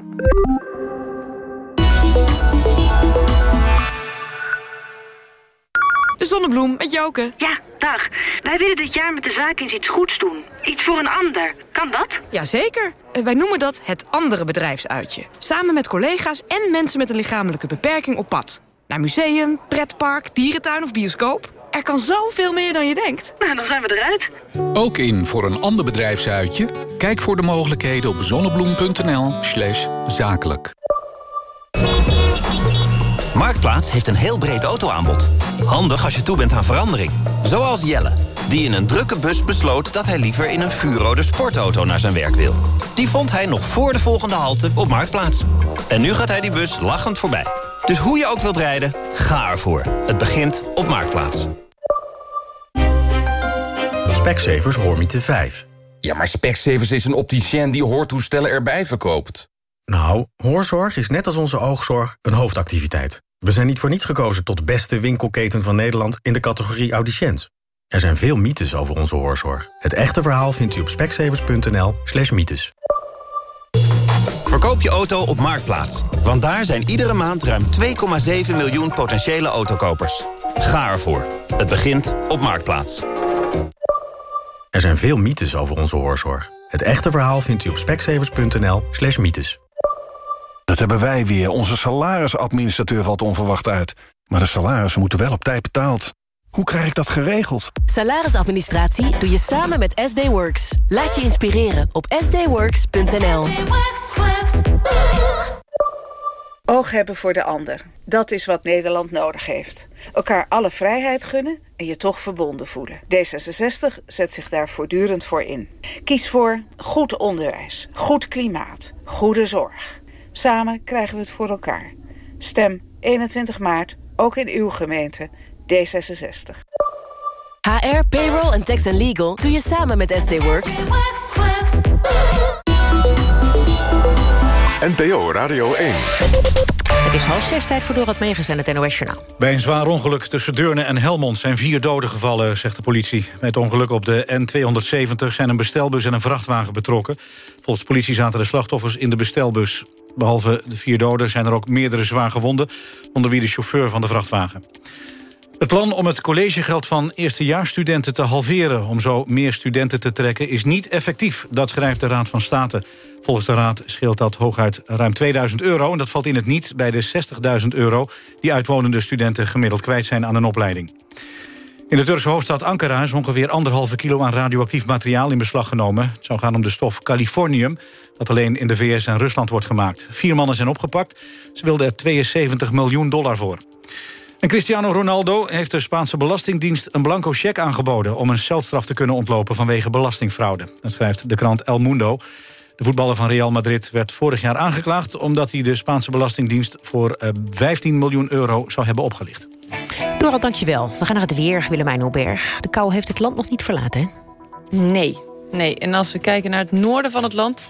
Zonnebloem, met Joke. Ja, dag. Wij willen dit jaar met de zaak eens iets goeds doen. Iets voor een ander. Kan dat? Jazeker. Eh, Wij noemen dat het andere bedrijfsuitje. Samen met collega's en mensen met een lichamelijke beperking op pad. Naar museum, pretpark, dierentuin of bioscoop. Er kan zoveel meer dan je denkt. Nou, dan zijn we eruit. Ook in voor een ander bedrijfsuitje? Kijk voor de mogelijkheden op zonnebloem.nl slash zakelijk. Marktplaats heeft een heel breed autoaanbod. Handig als je toe bent aan verandering. Zoals Jelle, die in een drukke bus besloot... dat hij liever in een vuurrode sportauto naar zijn werk wil. Die vond hij nog voor de volgende halte op Marktplaats. En nu gaat hij die bus lachend voorbij. Dus hoe je ook wilt rijden, ga ervoor. Het begint op Marktplaats. Specsavers Hoormiete 5. Ja, maar Specsavers is een opticien die hoortoestellen erbij verkoopt. Nou, hoorzorg is net als onze oogzorg een hoofdactiviteit. We zijn niet voor niets gekozen tot beste winkelketen van Nederland... in de categorie audiciënt. Er zijn veel mythes over onze hoorzorg. Het echte verhaal vindt u op specsavers.nl slash mythes. Verkoop je auto op Marktplaats. Want daar zijn iedere maand ruim 2,7 miljoen potentiële autokopers. Ga ervoor. Het begint op Marktplaats. Er zijn veel mythes over onze hoorzorg. Het echte verhaal vindt u op specsavers.nl slash mythes. Dat hebben wij weer. Onze salarisadministrateur valt onverwacht uit. Maar de salarissen moeten wel op tijd betaald. Hoe krijg ik dat geregeld? Salarisadministratie doe je samen met SD Works. Laat je inspireren op sdworks.nl. Oog hebben voor de ander. Dat is wat Nederland nodig heeft. Elkaar alle vrijheid gunnen en je toch verbonden voelen. D66 zet zich daar voortdurend voor in. Kies voor goed onderwijs, goed klimaat, goede zorg. Samen krijgen we het voor elkaar. Stem 21 maart, ook in uw gemeente, D66. HR, payroll en tax and legal doe je samen met SD Works. NPO Radio 1. Het is half zes, tijd voor Dorot Megens en het NOS Journaal. Bij een zwaar ongeluk tussen Deurne en Helmond zijn vier doden gevallen, zegt de politie. Bij het ongeluk op de N270 zijn een bestelbus en een vrachtwagen betrokken. Volgens de politie zaten de slachtoffers in de bestelbus. Behalve de vier doden zijn er ook meerdere zwaar gewonden... onder wie de chauffeur van de vrachtwagen. Het plan om het collegegeld van eerstejaarsstudenten te halveren... om zo meer studenten te trekken, is niet effectief. Dat schrijft de Raad van State. Volgens de Raad scheelt dat hooguit ruim 2000 euro... en dat valt in het niet bij de 60.000 euro... die uitwonende studenten gemiddeld kwijt zijn aan een opleiding. In de Turkse hoofdstad Ankara is ongeveer anderhalve kilo aan radioactief materiaal in beslag genomen. Het zou gaan om de stof californium, dat alleen in de VS en Rusland wordt gemaakt. Vier mannen zijn opgepakt. Ze wilden er 72 miljoen dollar voor. En Cristiano Ronaldo heeft de Spaanse Belastingdienst een blanco cheque aangeboden... om een celstraf te kunnen ontlopen vanwege belastingfraude. Dat schrijft de krant El Mundo. De voetballer van Real Madrid werd vorig jaar aangeklaagd... omdat hij de Spaanse Belastingdienst voor eh, 15 miljoen euro zou hebben opgelicht. Dora, dankjewel. We gaan naar het weer, Willemijn Hoeberg. De kou heeft het land nog niet verlaten, hè? Nee, nee. En als we kijken naar het noorden van het land...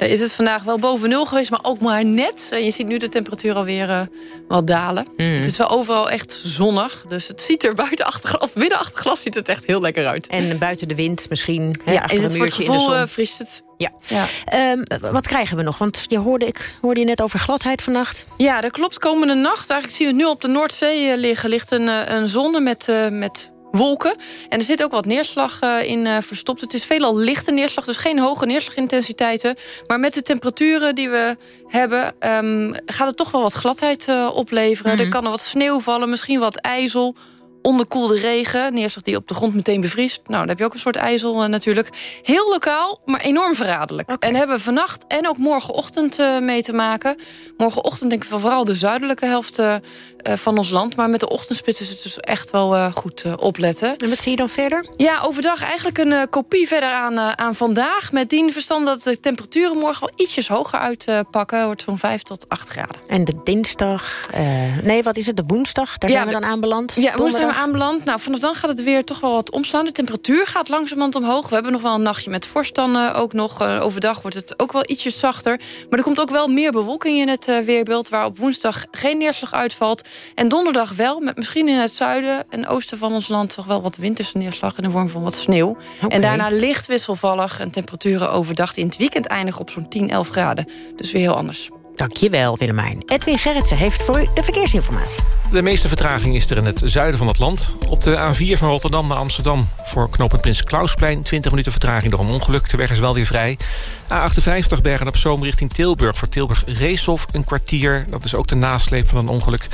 daar is het vandaag wel boven nul geweest, maar ook maar net. En je ziet nu de temperatuur alweer uh, wat dalen. Mm. Het is wel overal echt zonnig. Dus het ziet er buiten achter, of binnen achter glas ziet het echt heel lekker uit. En buiten de wind misschien, hè, Ja, achter is een het voor het gevoel uh, vriest het. Ja. Ja. Ehm, wat krijgen we nog? Want je hoorde, ik hoorde je net over gladheid vannacht. Ja, dat klopt. Komende nacht, eigenlijk zien we het nu op de Noordzee eh, liggen... ligt een, eh, een zone met, eh, met wolken. En er zit ook wat neerslag eh, in eh, verstopt. Het is veelal lichte neerslag, dus geen hoge neerslagintensiteiten. Maar met de temperaturen die we hebben... ehm, gaat het toch wel wat gladheid eh, opleveren. Mhm. Er kan er wat sneeuw vallen, misschien wat ijzel onderkoelde regen. Neerslag die op de grond meteen bevriest. Nou, dan heb je ook een soort ijzel natuurlijk. Heel lokaal, maar enorm verraderlijk. En hebben we vannacht en ook morgenochtend mee te maken. Morgenochtend denk ik vooral de zuidelijke helft van ons land. Maar met de ochtendspits is het dus echt wel goed opletten. En wat zie je dan verder? Ja, overdag eigenlijk een kopie verder aan, aan vandaag. Met dien verstand dat de temperaturen morgen wel ietsjes hoger uitpakken. Wordt zo'n 5 tot 8 graden. En de dinsdag... nee, wat is het? De woensdag? Daar zijn we dan aanbeland? Ja, woensdag aanbeland. Nou, vanaf dan gaat het weer toch wel wat omslaan. De temperatuur gaat langzamerhand omhoog. We hebben nog wel een nachtje met vorst dan ook nog. overdag wordt het ook wel ietsjes zachter. Maar er komt ook wel meer bewolking in het weerbeeld... waar op woensdag geen neerslag uitvalt. En donderdag wel, met misschien in het zuiden en oosten van ons land... toch wel wat winterse neerslag in de vorm van wat sneeuw. En daarna licht wisselvallig en temperaturen overdag... in het weekend eindigen op zo'n 10, 11 graden. Dus weer heel anders. Dankjewel, Willemijn. Edwin Gerritsen heeft voor u de verkeersinformatie. De meeste vertraging is er in het zuiden van het land. Op de A4 van Rotterdam naar Amsterdam voor knooppunt Prins Klausplein... 20 minuten vertraging door een ongeluk. De weg is wel weer vrij. A58 Bergen op Zoom richting Tilburg. Voor Tilburg Reeshof een kwartier. Dat is ook de nasleep van een ongeluk.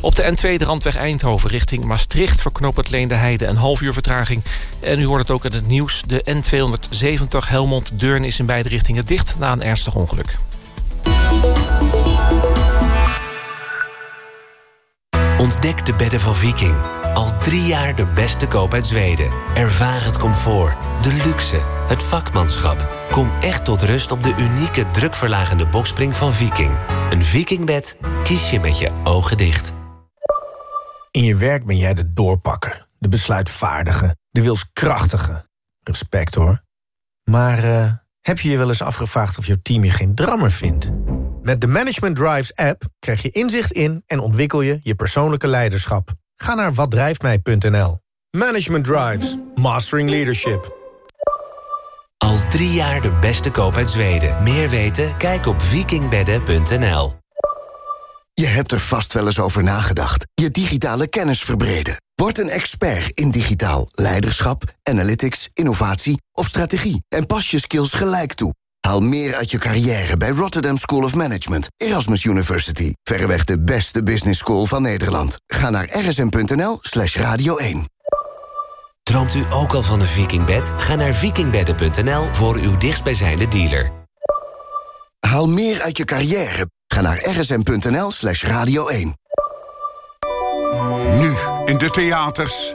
Op de N2 de randweg Eindhoven richting Maastricht... voor knooppunt Leende Heide een half uur vertraging. En u hoort het ook in het nieuws. De N270 Helmond-Deurne is in beide richtingen dicht... na een ernstig ongeluk. Ontdek de bedden van Viking. Al drie jaar de beste koop uit Zweden. Ervaar het comfort, de luxe, het vakmanschap. Kom echt tot rust op de unieke drukverlagende bokspring van Viking. Een Vikingbed kies je met je ogen dicht. In je werk ben jij de doorpakker, de besluitvaardige, de wilskrachtige. Respect hoor. Maar uh, heb je je wel eens afgevraagd of jouw team je geen drammer vindt? Met de Management Drives app krijg je inzicht in en ontwikkel je je persoonlijke leiderschap. Ga naar watdrijftmij.nl. Management Drives, Mastering Leadership. Al drie jaar de beste koop uit Zweden. Meer weten? Kijk op vikingbedden.nl. Je hebt er vast wel eens over nagedacht. Je digitale kennis verbreden. Word een expert in digitaal leiderschap, analytics, innovatie of strategie. En pas je skills gelijk toe. Haal meer uit je carrière bij Rotterdam School of Management, Erasmus University. Verreweg de beste business school van Nederland. Ga naar rsm.nl slash radio 1. Droomt u ook al van een vikingbed? Ga naar vikingbedden.nl voor uw dichtstbijzijnde dealer. Haal meer uit je carrière. Ga naar rsm.nl slash radio 1. Nu in de theaters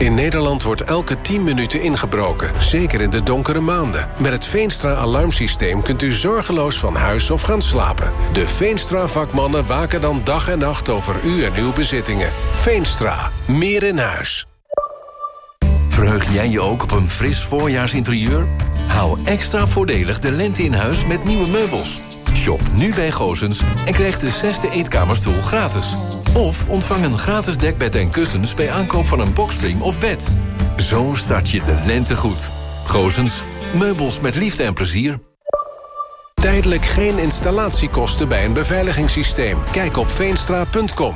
In Nederland wordt elke 10 minuten ingebroken, zeker in de donkere maanden. Met het Veenstra-alarmsysteem kunt u zorgeloos van huis of gaan slapen. De Veenstra-vakmannen waken dan dag en nacht over u en uw bezittingen. Veenstra, meer in huis. Verheug jij je ook op een fris voorjaarsinterieur? Hou extra voordelig de lente in huis met nieuwe meubels. Shop nu bij Gozens en krijg de zesde eetkamerstoel gratis. Of ontvang een gratis dekbed en kussens bij aankoop van een boxspring of bed. Zo start je de lente goed. Gozens, meubels met liefde en plezier. Tijdelijk geen installatiekosten bij een beveiligingssysteem. Kijk op veenstra.com.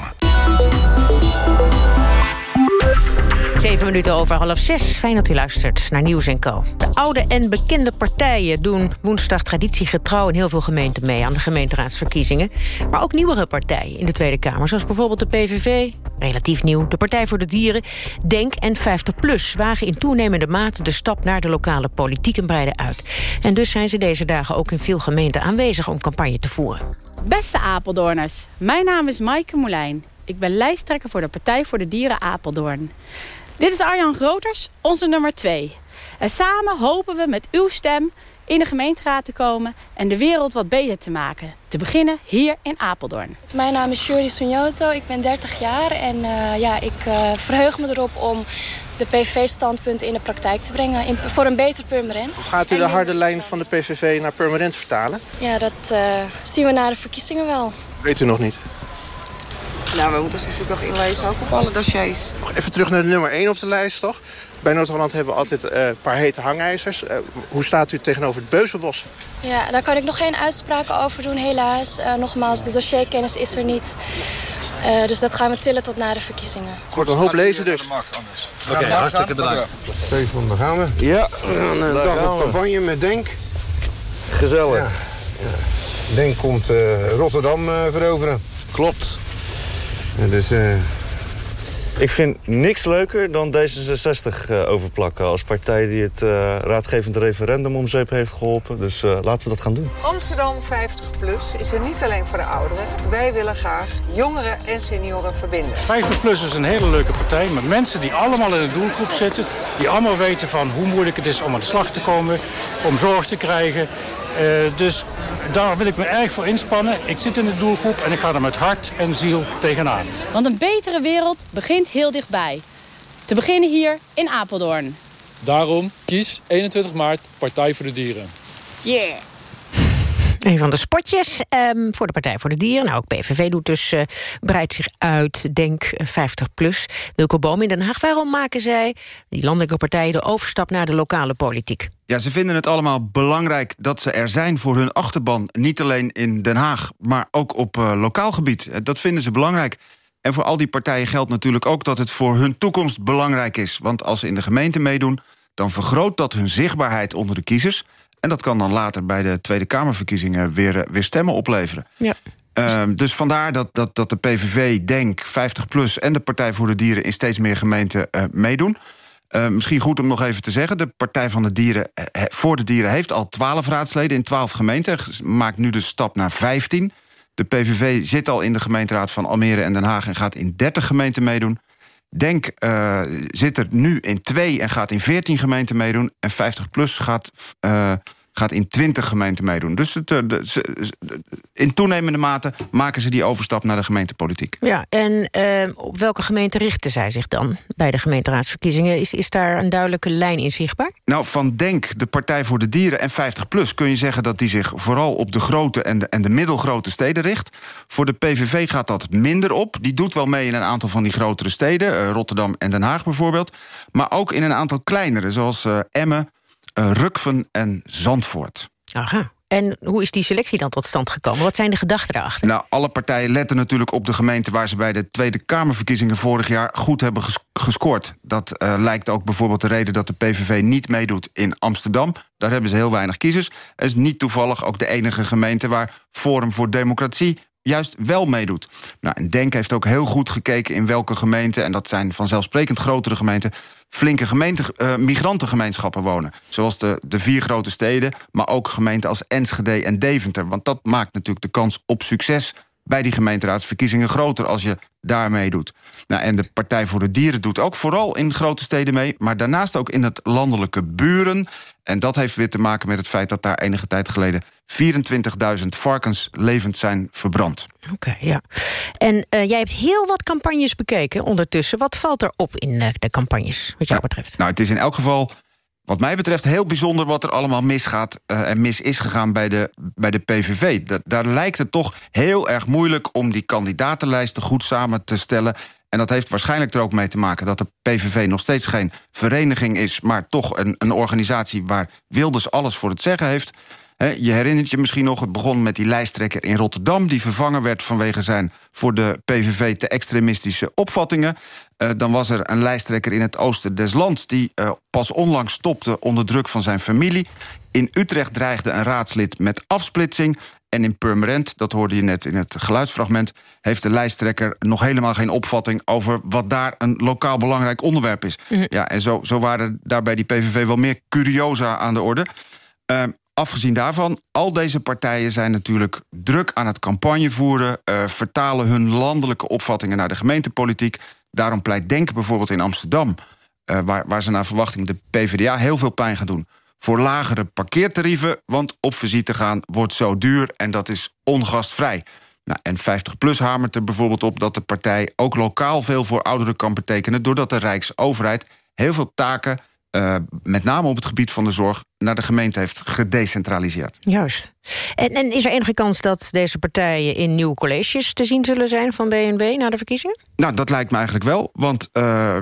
Zeven minuten over half zes. Fijn dat u luistert naar Nieuws Co. De oude en bekende partijen doen woensdag traditiegetrouw... in heel veel gemeenten mee aan de gemeenteraadsverkiezingen. Maar ook nieuwere partijen in de Tweede Kamer... zoals bijvoorbeeld de PVV, relatief nieuw... de Partij voor de Dieren, DENK en 50PLUS... wagen in toenemende mate de stap naar de lokale politiek en breiden uit. En dus zijn ze deze dagen ook in veel gemeenten aanwezig... om campagne te voeren. Beste Apeldoorners, mijn naam is Maaike Moulijn. Ik ben lijsttrekker voor de Partij voor de Dieren Apeldoorn. Dit is Arjan Groters, onze nummer 2. En samen hopen we met uw stem in de gemeenteraad te komen en de wereld wat beter te maken. Te beginnen hier in Apeldoorn. Mijn naam is Shirley Sonjoto, ik ben 30 jaar en uh, ja, ik uh, verheug me erop om de PVV-standpunten in de praktijk te brengen in, voor een beter permanent. Gaat u de harde lijn van de PVV naar permanent vertalen? Ja, dat uh, zien we na de verkiezingen wel. Weet u nog niet? Nou, we moeten ze natuurlijk nog inlezen, ook op alle dossiers. Even terug naar de nummer 1 op de lijst, toch? Bij Noord-Holland hebben we altijd uh, een paar hete hangijzers. Uh, hoe staat u tegenover het Beuzelbos? Ja, daar kan ik nog geen uitspraken over doen, helaas. Uh, nogmaals, de dossierkennis is er niet. Eh, dus dat gaan we tillen tot na de verkiezingen. Goed, een hoop lezen dus. Oké, hartstikke bedankt. Stefan, daar gaan we. Ja, we gaan een dag op campagne met Denk. Gezellig. Ja. ja. Denk komt uh, Rotterdam uh, veroveren. Klopt. En dus... Uh, ik vind niks leuker dan D66 uh, overplakken... als partij die het uh, raadgevend referendum om zeep heeft geholpen. Dus uh, laten we dat gaan doen. Amsterdam 50PLUS is er niet alleen voor de ouderen. Wij willen graag jongeren en senioren verbinden. 50PLUS is een hele leuke partij met mensen die allemaal in de doelgroep zitten. Die allemaal weten van hoe moeilijk het is om aan de slag te komen. Om zorg te krijgen. Dus daar wil ik me erg voor inspannen. Ik zit in de doelgroep en ik ga er met hart en ziel tegenaan. Want een betere wereld begint heel dichtbij. Te beginnen hier in Apeldoorn. Daarom kies 21 maart Partij voor de Dieren. Yeah! Een van de spotjes um, voor de Partij voor de Dieren. Nou, ook PVV doet dus, uh, breidt zich uit, denk 50 plus. Wilco Boom in Den Haag, waarom maken zij, die landelijke partijen... de overstap naar de lokale politiek? Ja, ze vinden het allemaal belangrijk dat ze er zijn voor hun achterban. Niet alleen in Den Haag, maar ook op uh, lokaal gebied. Dat vinden ze belangrijk. En voor al die partijen geldt natuurlijk ook dat het voor hun toekomst belangrijk is. Want als ze in de gemeente meedoen, dan vergroot dat hun zichtbaarheid onder de kiezers... En dat kan dan later bij de Tweede Kamerverkiezingen weer, weer stemmen opleveren. Ja. Uh, dus vandaar dat, dat, dat de PVV, DENK, 50PLUS en de Partij voor de Dieren... in steeds meer gemeenten uh, meedoen. Uh, misschien goed om nog even te zeggen... de Partij van de Dieren, voor de Dieren heeft al 12 raadsleden in 12 gemeenten... maakt nu de stap naar 15. De PVV zit al in de gemeenteraad van Almere en Den Haag... en gaat in 30 gemeenten meedoen. Denk uh, zit er nu in twee en gaat in 14 gemeenten meedoen. En 50PLUS gaat, uh, gaat in 20 gemeenten meedoen. Dus het, de, de, in toenemende mate maken ze die overstap naar de gemeentepolitiek. Ja, en uh, op welke gemeente richten zij zich dan bij de gemeenteraadsverkiezingen? Is, is daar een duidelijke lijn in zichtbaar? Nou, van Denk, de Partij voor de Dieren en 50PLUS... kun je zeggen dat die zich vooral op de grote en de, en de middelgrote steden richt. Voor de PVV gaat dat minder op. Die doet wel mee in een aantal van die grotere steden. Uh, Rotterdam en Den Haag bijvoorbeeld. Maar ook in een aantal kleinere, zoals uh, Emmen, Rukven en Zandvoort. Aha. En hoe is die selectie dan tot stand gekomen? Wat zijn de gedachten daarachter? Nou, alle partijen letten natuurlijk op de gemeente... waar ze bij de Tweede Kamerverkiezingen vorig jaar goed hebben ges gescoord. Dat uh, lijkt ook bijvoorbeeld de reden dat de PVV niet meedoet in Amsterdam. Daar hebben ze heel weinig kiezers. Het is niet toevallig ook de enige gemeente... waar Forum voor Democratie juist wel meedoet. Nou, en Denk heeft ook heel goed gekeken in welke gemeenten... en dat zijn vanzelfsprekend grotere gemeenten... flinke uh, migrantengemeenschappen wonen. Zoals de, de vier grote steden, maar ook gemeenten als Enschede en Deventer. Want dat maakt natuurlijk de kans op succes bij die gemeenteraadsverkiezingen groter als je daar meedoet. Nou, en de Partij voor de Dieren doet ook vooral in grote steden mee... maar daarnaast ook in het landelijke buren. En dat heeft weer te maken met het feit dat daar enige tijd geleden... 24.000 varkens levend zijn verbrand. Oké, okay, ja. En uh, jij hebt heel wat campagnes bekeken ondertussen. Wat valt er op in uh, de campagnes, wat jou ja, betreft? Nou, het is in elk geval wat mij betreft heel bijzonder wat er allemaal misgaat... Uh, en mis is gegaan bij de, bij de PVV. Da daar lijkt het toch heel erg moeilijk om die kandidatenlijsten goed samen te stellen. En dat heeft waarschijnlijk er ook mee te maken... dat de PVV nog steeds geen vereniging is... maar toch een, een organisatie waar Wilders alles voor het zeggen heeft... Je herinnert je misschien nog, het begon met die lijsttrekker in Rotterdam... die vervangen werd vanwege zijn voor de PVV te extremistische opvattingen. Uh, dan was er een lijsttrekker in het oosten des lands... die uh, pas onlangs stopte onder druk van zijn familie. In Utrecht dreigde een raadslid met afsplitsing... En in Purmerend, dat hoorde je net in het geluidsfragment... heeft de lijsttrekker nog helemaal geen opvatting... over wat daar een lokaal belangrijk onderwerp is. Mm. Ja, en zo, zo waren daar bij die PVV wel meer curiosa aan de orde... Uh, Afgezien daarvan, al deze partijen zijn natuurlijk druk aan het campagne voeren... Uh, vertalen hun landelijke opvattingen naar de gemeentepolitiek. Daarom pleit Denk bijvoorbeeld in Amsterdam... Uh, waar, waar ze naar verwachting de PvdA heel veel pijn gaan doen... voor lagere parkeertarieven, want op visite gaan wordt zo duur... en dat is ongastvrij. Nou, en 50PLUS hamert er bijvoorbeeld op dat de partij... ook lokaal veel voor ouderen kan betekenen... doordat de Rijksoverheid heel veel taken uh, met name op het gebied van de zorg... naar de gemeente heeft gedecentraliseerd. Juist. En, en, is er enige kans dat deze partijen in nieuwe colleges te zien zullen zijn... van BNB na de verkiezingen? Nou, dat lijkt me eigenlijk wel, want... Uh,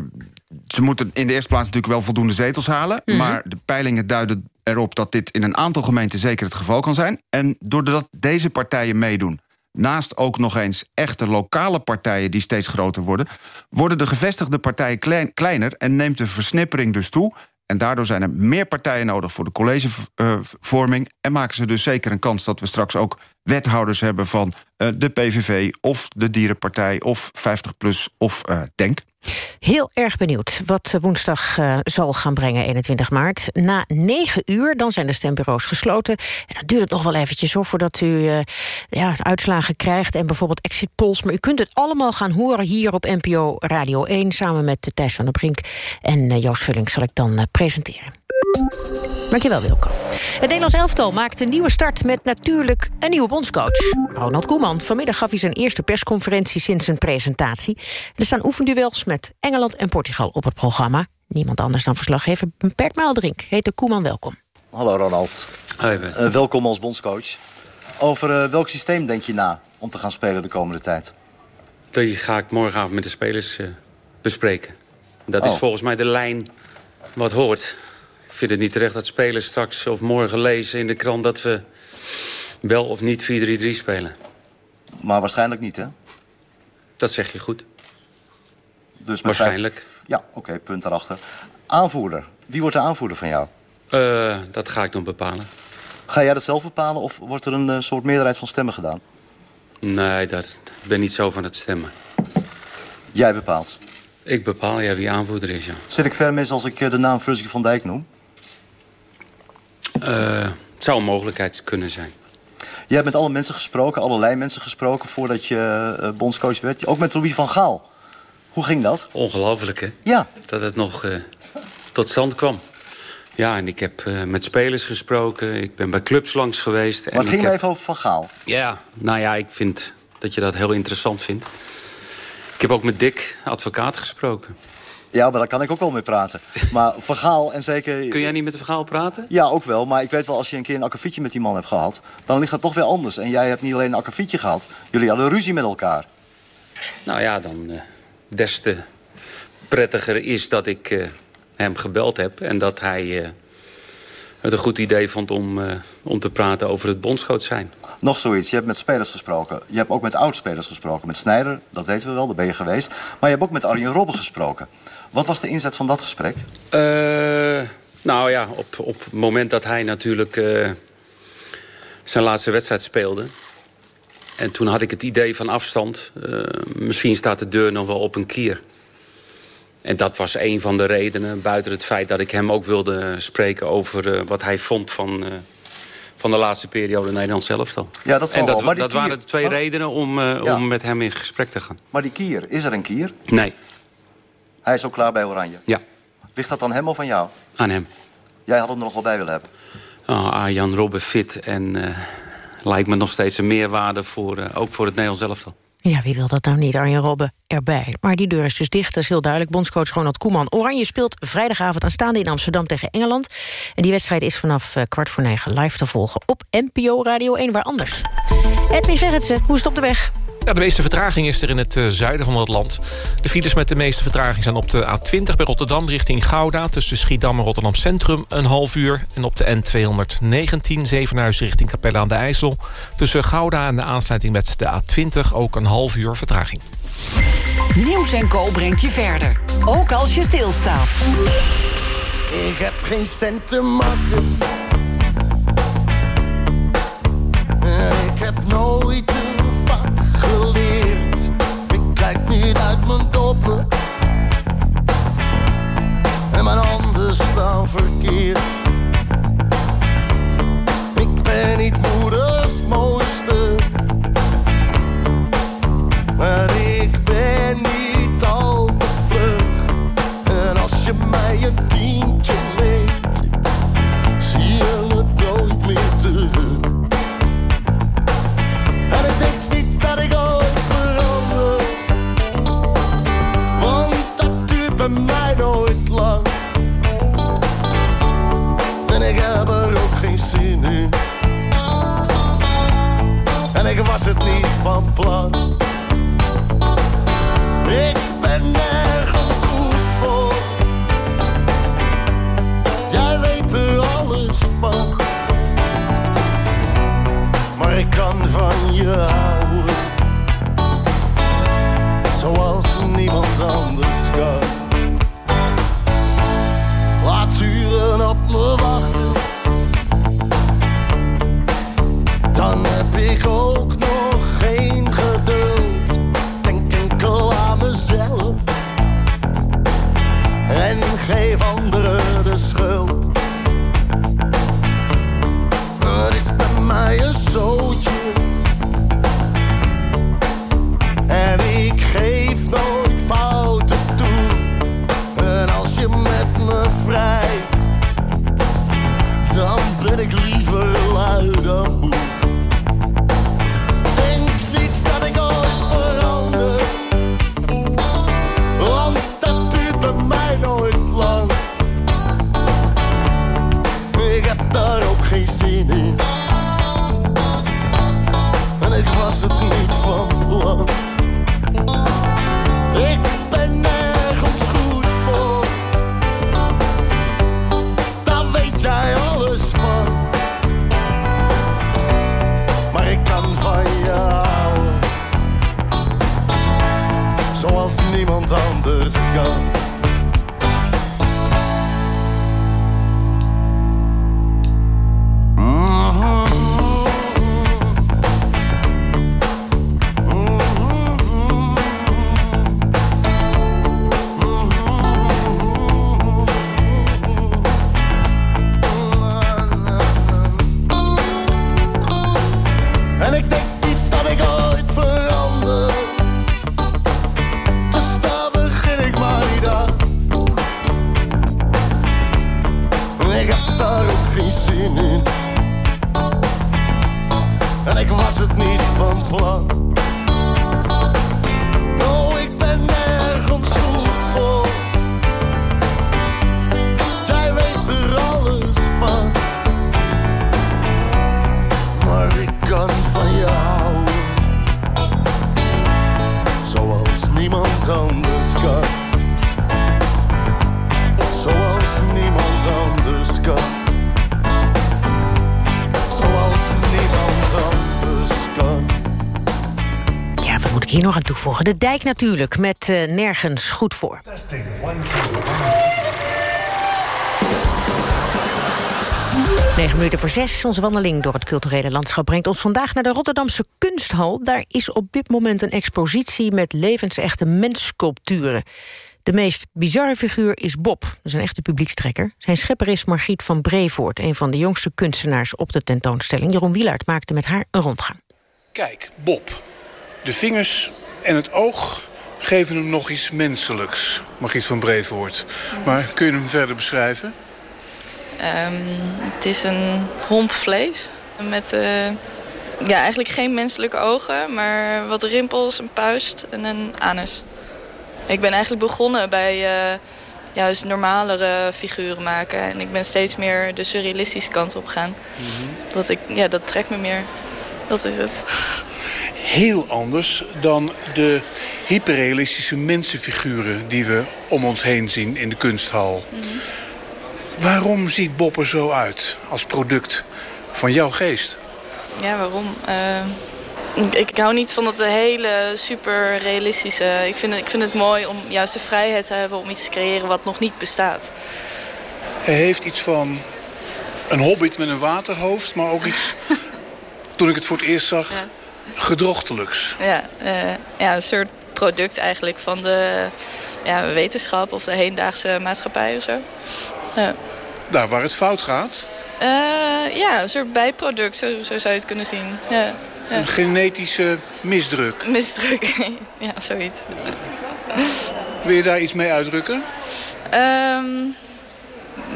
ze moeten in de eerste plaats natuurlijk wel voldoende zetels halen... Mm -hmm. maar de peilingen duiden erop dat dit in een aantal gemeenten zeker het geval kan zijn. En doordat deze partijen meedoen naast ook nog eens echte lokale partijen die steeds groter worden, worden de gevestigde partijen klein, kleiner en neemt de versnippering dus toe. En daardoor zijn er meer partijen nodig voor de collegevorming. en maken ze dus zeker een kans dat we straks ook wethouders hebben van uh, de PVV of de Dierenpartij of 50PLUS of uh, DENK. Heel erg benieuwd wat woensdag uh, zal gaan brengen, 21 maart. Na 9 uur, dan zijn de stembureaus gesloten. En dan duurt het nog wel eventjes hoor, voordat u uh, ja, uitslagen krijgt... en bijvoorbeeld exit polls. Maar u kunt het allemaal gaan horen hier op NPO Radio 1... samen met Thijs van der Brink en uh, Joost Vulling zal ik dan presenteren. Dankjewel, Wilco. Het Nederlands elftal maakt een nieuwe start met natuurlijk een nieuwe bondscoach. Ronald Koeman. Vanmiddag gaf hij zijn eerste persconferentie sinds zijn presentatie. Er staan oefenduels met Engeland en Portugal op het programma. Niemand anders dan verslaggever Bert Maaldrink. Heet Koeman welkom. Hallo Ronald. Hoi uh, welkom als bondscoach. Over uh, welk systeem denk je na om te gaan spelen de komende tijd? Die ga ik morgenavond met de spelers uh, bespreken. Dat oh. is volgens mij de lijn wat hoort vind het niet terecht dat spelers straks of morgen lezen in de krant... dat we wel of niet 4-3-3 spelen. Maar waarschijnlijk niet, hè? Dat zeg je goed. Dus waarschijnlijk. Vijf... Ja, oké, okay, punt daarachter. Aanvoerder. Wie wordt de aanvoerder van jou? Uh, dat ga ik nog bepalen. Ga jij dat zelf bepalen of wordt er een uh, soort meerderheid van stemmen gedaan? Nee, dat, ik ben niet zo van het stemmen. Jij bepaalt? Ik bepaal ja, wie aanvoerder is, ja. Zit ik ver mis als ik uh, de naam Frusky van Dijk noem? Het zou een mogelijkheid kunnen zijn. Je hebt met alle mensen gesproken, allerlei mensen gesproken... voordat je bondscoach werd. Ook met Louis van Gaal. Hoe ging dat? Ongelooflijk, hè? Ja. Dat het nog uh, tot stand kwam. Ja, en ik heb uh, met spelers gesproken. Ik ben bij clubs langs geweest. Maar het ging heb... even over Van Gaal. Ja, nou ja, ik vind dat je dat heel interessant vindt. Ik heb ook met Dick, advocaat, gesproken. Ja, maar daar kan ik ook wel mee praten. Maar verhaal en zeker... Kun jij niet met de verhaal praten? Ja, ook wel. Maar ik weet wel, als je een keer een akkefietje met die man hebt gehad... dan ligt dat toch weer anders. En jij hebt niet alleen een akkefietje gehad. Jullie hadden ruzie met elkaar. Nou ja, dan uh, des te prettiger is dat ik uh, hem gebeld heb... en dat hij uh, het een goed idee vond om, om te praten over het bondscoach zijn. Nog zoiets, je hebt met spelers gesproken. Je hebt ook met oudspelers gesproken. Met Snijder, dat weten we wel, daar ben je geweest. Maar je hebt ook met Arjen Robben gesproken. Wat was de inzet van dat gesprek? Nou ja, op, op het moment dat hij natuurlijk zijn laatste wedstrijd speelde... en toen had ik het idee van afstand... Uh, misschien staat de deur nog wel op een kier. En dat was een van de redenen, buiten het feit dat ik hem ook wilde spreken... over wat hij vond van, van de laatste periode in Nederland zelf dan. Ja, dat, en dat, dat waren de twee redenen om, ja. om met hem in gesprek te gaan. Maar die kier, is er een kier? Nee. Hij is ook klaar bij Oranje? Ja. Ligt dat aan hem of aan jou? Aan hem. Jij had hem er nog wel bij willen hebben? Oh, Arjan Robben fit en lijkt me nog steeds een meerwaarde... Voor, uh, ook voor het Nederlands elftal. Ja, wie wil dat nou niet? Arjen Robben erbij. Maar die deur is dus dicht, dat is heel duidelijk. Bondscoach Ronald Koeman. Oranje speelt vrijdagavond aanstaande in Amsterdam tegen Engeland. En die wedstrijd is vanaf uh, kwart voor negen live te volgen... op NPO Radio 1, waar anders. Edwin Gerritsen, hoe is het op de weg? Ja, de meeste vertraging is er in het uh, zuiden van het land. De files met de meeste vertraging zijn op de A20 bij Rotterdam... richting Gouda, tussen Schiedam en Rotterdam Centrum een half uur. En op de N219 Zevenhuizen richting Capelle aan de IJssel... tussen Gouda en de aansluiting met de A20 ook een half uur vertraging. Nieuws en Co brengt je verder, ook als je stilstaat. Ik heb geen cent te maken. Ik heb nooit En mijn handen staan verkeerd. het niet van plan. Ik ben nergens goed voor. Jij weet er alles van. Maar ik kan van je houden. Zoals niemand anders kan. Laat uren op me wachten. Toevoegen? De dijk natuurlijk, met eh, nergens goed voor. Negen minuten voor zes. Onze wandeling door het culturele landschap brengt ons vandaag naar de Rotterdamse Kunsthal. Daar is op dit moment een expositie met levensechte menssculpturen. De meest bizarre figuur is Bob, dat is een echte publiekstrekker. Zijn schepper is Margriet van Brevoort, een van de jongste kunstenaars op de tentoonstelling. Jeroen Wielaert maakte met haar een rondgang. Kijk, Bob. De vingers en het oog geven hem nog iets menselijks, Margriet van Brevoort. Maar kun je hem verder beschrijven? Ehm, het is een homp vlees met eh, ja, eigenlijk geen menselijke ogen, maar wat rimpels, een puist en een anus. Ik ben eigenlijk begonnen bij eh, juist normalere figuren maken en ik ben steeds meer de surrealistische kant op gegaan. Dat, ik, ja, dat trekt me meer. Dat is het. Heel anders dan de hyperrealistische mensenfiguren die we om ons heen zien in de kunsthal. Waarom ziet Bob er zo uit als product van jouw geest? Ja, waarom? Eh, ik, ik hou niet van dat hele super realistische. Ik vind, ik vind het mooi om juist de vrijheid te hebben om iets te creëren wat nog niet bestaat. Hij heeft iets van een hobbit met een waterhoofd, maar ook iets, toen ik het voor het eerst zag, gedrochtelijks. Ja, eh, ja, een soort product eigenlijk van de ja, wetenschap of de hedendaagse maatschappij of zo. Ja. Daar waar het fout gaat, Eh, ja, een soort bijproduct, zo, zo zou je het kunnen zien. Ja, ja. een genetische misdruk. Misdruk, ja, zoiets. Wil je daar iets mee uitdrukken? Ehm,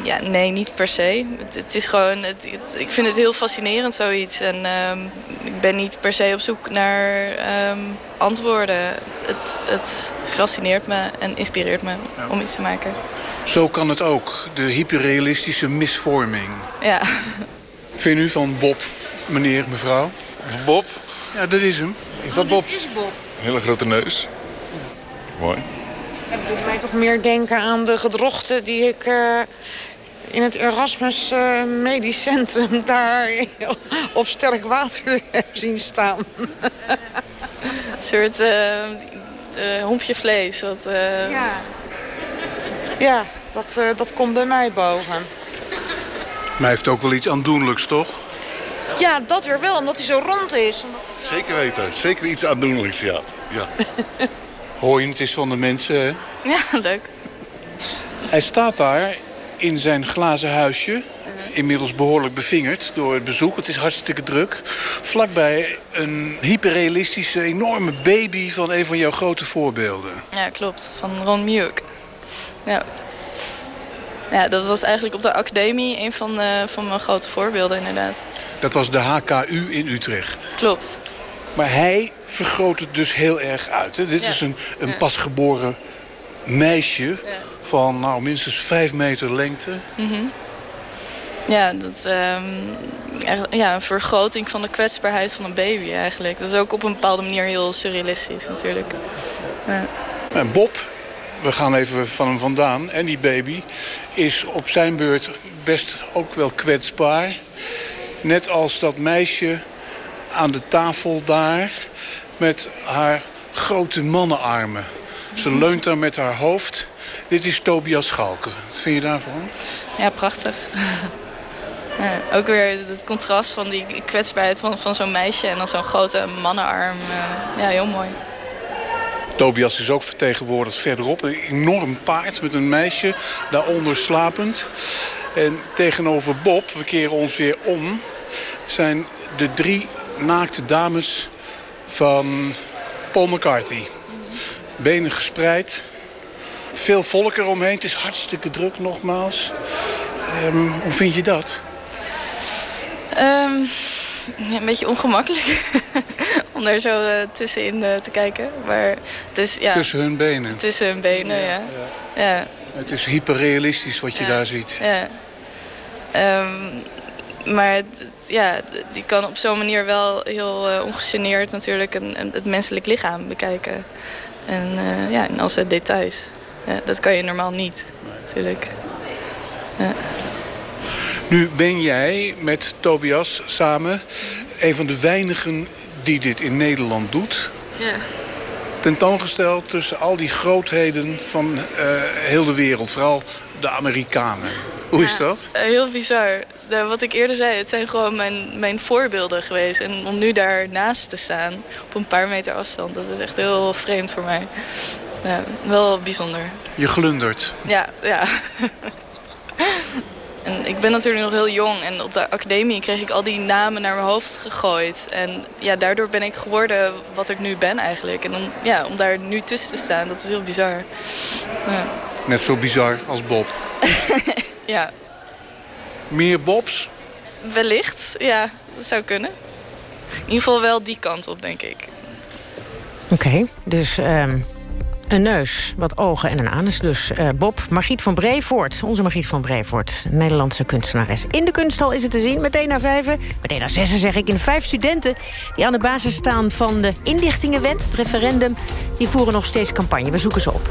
ja, nee, niet per se. Het, het is gewoon, het, het- ik vind het heel fascinerend zoiets. En ehm, ik ben niet per se op zoek naar ehm, antwoorden. Het, het fascineert me en inspireert me om iets te maken. Zo kan het ook, de hyperrealistische misvorming. Ja. Vind u van Bob, meneer, mevrouw? Bob? Ja, dat is hem. Is dat Bob? Een hele grote neus. Mooi. Het doet mij toch meer denken aan de gedrochten die ik eh, in het Erasmus eh, Medisch Centrum daar op sterk water heb zien staan. Een soort eh, eh, hompje vlees. Dat, eh, Ja. Ja, dat, eh, dat komt bij mij boven. Maar hij heeft ook wel iets aandoenlijks, toch? Ja, dat weer wel, omdat hij zo rond is. Zeker weten. Zeker iets aandoenlijks, ja. ja. Hoor je, het is van de mensen, hè? Ja, leuk. Hij staat daar in zijn glazen huisje, inmiddels behoorlijk bevingerd door het bezoek. Het is hartstikke druk. Vlakbij een hyperrealistische, enorme baby van een van jouw grote voorbeelden. Ja, klopt. Van Ron Muir. Ja. Ja, dat was eigenlijk op de academie een van, de, van mijn grote voorbeelden inderdaad. Dat was de HKU in Utrecht. Klopt. Maar hij vergroot het dus heel erg uit. Hè? Dit Ja. is een, een pasgeboren meisje van nou, minstens vijf meter lengte. Mhm. Ja, dat, ehm, echt- ja, een vergroting van de kwetsbaarheid van een baby eigenlijk. Dat is ook op een bepaalde manier heel surrealistisch natuurlijk. Ja. En Bob, we gaan even van hem vandaan. En die baby is op zijn beurt best ook wel kwetsbaar. Net als dat meisje aan de tafel daar met haar grote mannenarmen. Ze leunt daar met haar hoofd. Dit is Tobias Schalke. Wat vind je daarvan? Ja, prachtig. Ja, ook weer het contrast van die kwetsbaarheid van, van zo'n meisje en dan zo'n grote mannenarm. eh, ja, heel mooi. Tobias is ook vertegenwoordigd verderop. Een enorm paard met een meisje daaronder slapend. En tegenover Bob, we keren ons weer om... zijn de drie naakte dames van Paul McCarthy. Benen gespreid. Veel volk eromheen. Het is hartstikke druk nogmaals. Ehm, hoe vind je dat? Ehm, een beetje ongemakkelijk om daar zo eh, tussenin eh, te kijken. Maar het is, ja, Tussen hun benen. tussen hun benen, ja. ja. Het is hyperrealistisch wat je daar ziet. Ja. Ehm, maar het- ja, die kan op zo'n manier wel heel eh, ongegeneerd natuurlijk een, een- het menselijk lichaam bekijken. En eh, ja, in al zijn details. Ja, dat kan je normaal niet, natuurlijk. Ja. Nu ben jij met Tobias samen een van de weinigen die dit in Nederland doet. Ja. Tentoongesteld tussen al die grootheden van eh, heel de wereld, vooral de Amerikanen. Hoe is dat? eh, Heel bizar. Wat ik eerder zei, het zijn gewoon mijn, mijn voorbeelden geweest. En om nu daarnaast te staan, op een paar meter afstand, dat is echt heel vreemd voor mij. Ja, wel bijzonder. Je glundert. Ja, ja. en ik ben natuurlijk nog heel jong en op de academie kreeg ik al die namen naar mijn hoofd gegooid. En ja, daardoor ben ik geworden wat ik nu ben eigenlijk. En om, ja, om daar nu tussen te staan, dat is heel bizar. Ja. Net zo bizar als Bob. ja, Meer Bobs? wellicht. Ja, dat zou kunnen. In ieder geval wel die kant op, denk ik. Oké, dus ehm, een neus, wat ogen en een anus. Dus eh, Bob, Margriet van Brevoort, onze Margriet van Brevoort... Nederlandse kunstenares. In de kunsthal is het te zien, meteen naar vijven. Meteen naar zessen, zeg ik. In vijf studenten die aan de basis staan van de inlichtingenwet... het referendum, die voeren nog steeds campagne. We zoeken ze op.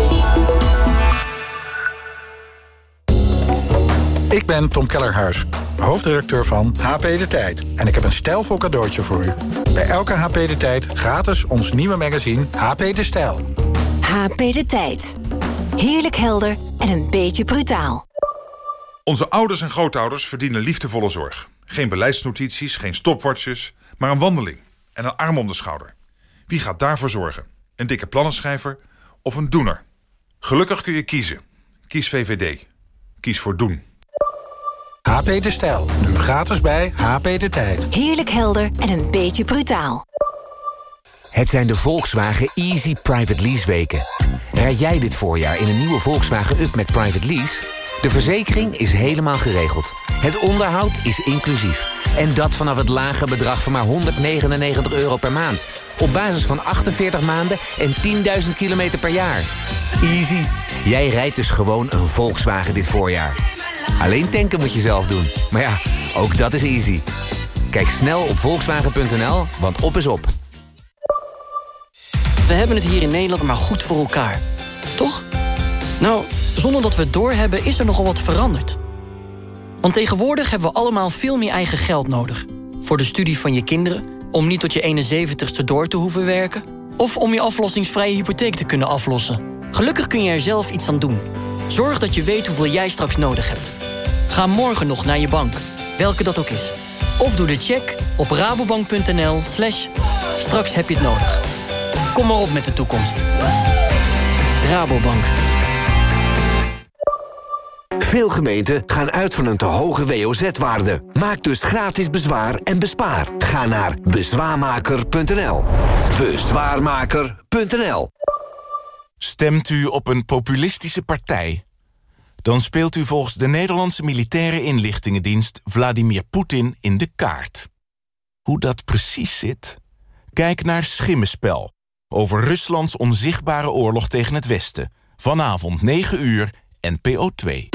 Ik ben Tom Kellerhuis, hoofdredacteur van HP De Tijd. En ik heb een stijlvol cadeautje voor u. Bij elke HP De Tijd gratis ons nieuwe magazine HP De Stijl. HP De Tijd. Heerlijk helder en een beetje brutaal. Onze ouders en grootouders verdienen liefdevolle zorg. Geen beleidsnotities, geen stopwatches, maar een wandeling en een arm om de schouder. Wie gaat daarvoor zorgen? Een dikke plannenschrijver of een doener? Gelukkig kun je kiezen. Kies VVD. Kies voor doen. HP De Stijl, nu gratis bij HP De Tijd. Heerlijk helder en een beetje brutaal. Het zijn de Volkswagen Easy Private Lease weken. Rijd jij dit voorjaar in een nieuwe Volkswagen Up met Private Lease? De verzekering is helemaal geregeld. Het onderhoud is inclusief. En dat vanaf het lage bedrag van maar 199 euro per maand. Op basis van 48 maanden en 10.000 kilometer per jaar. Easy. Jij rijdt dus gewoon een Volkswagen dit voorjaar. Alleen tanken moet je zelf doen. Maar ja, ook dat is easy. Kijk snel op volkswagen.nl, want op is op. We hebben het hier in Nederland maar goed voor elkaar. Toch? Nou, zonder dat we het doorhebben is er nogal wat veranderd. Want tegenwoordig hebben we allemaal veel meer eigen geld nodig. Voor de studie van je kinderen, om niet tot je 71ste door te hoeven werken... of om je aflossingsvrije hypotheek te kunnen aflossen. Gelukkig kun je er zelf iets aan doen. Zorg dat je weet hoeveel jij straks nodig hebt. Ga morgen nog naar je bank, welke dat ook is. Of doe de check op rabobank.nl slash straks heb je het nodig. Kom maar op met de toekomst. Rabobank. Veel gemeenten gaan uit van een te hoge WOZ-waarde. Maak dus gratis bezwaar en bespaar. Ga naar bezwaarmaker.nl. Bezwaarmaker.nl Stemt u op een populistische partij? Dan speelt u volgens de Nederlandse militaire inlichtingendienst... Vladimir Poetin in de kaart. Hoe dat precies zit? Kijk naar Schimmenspel. Over Ruslands onzichtbare oorlog tegen het Westen. Vanavond 9 uur, NPO 2.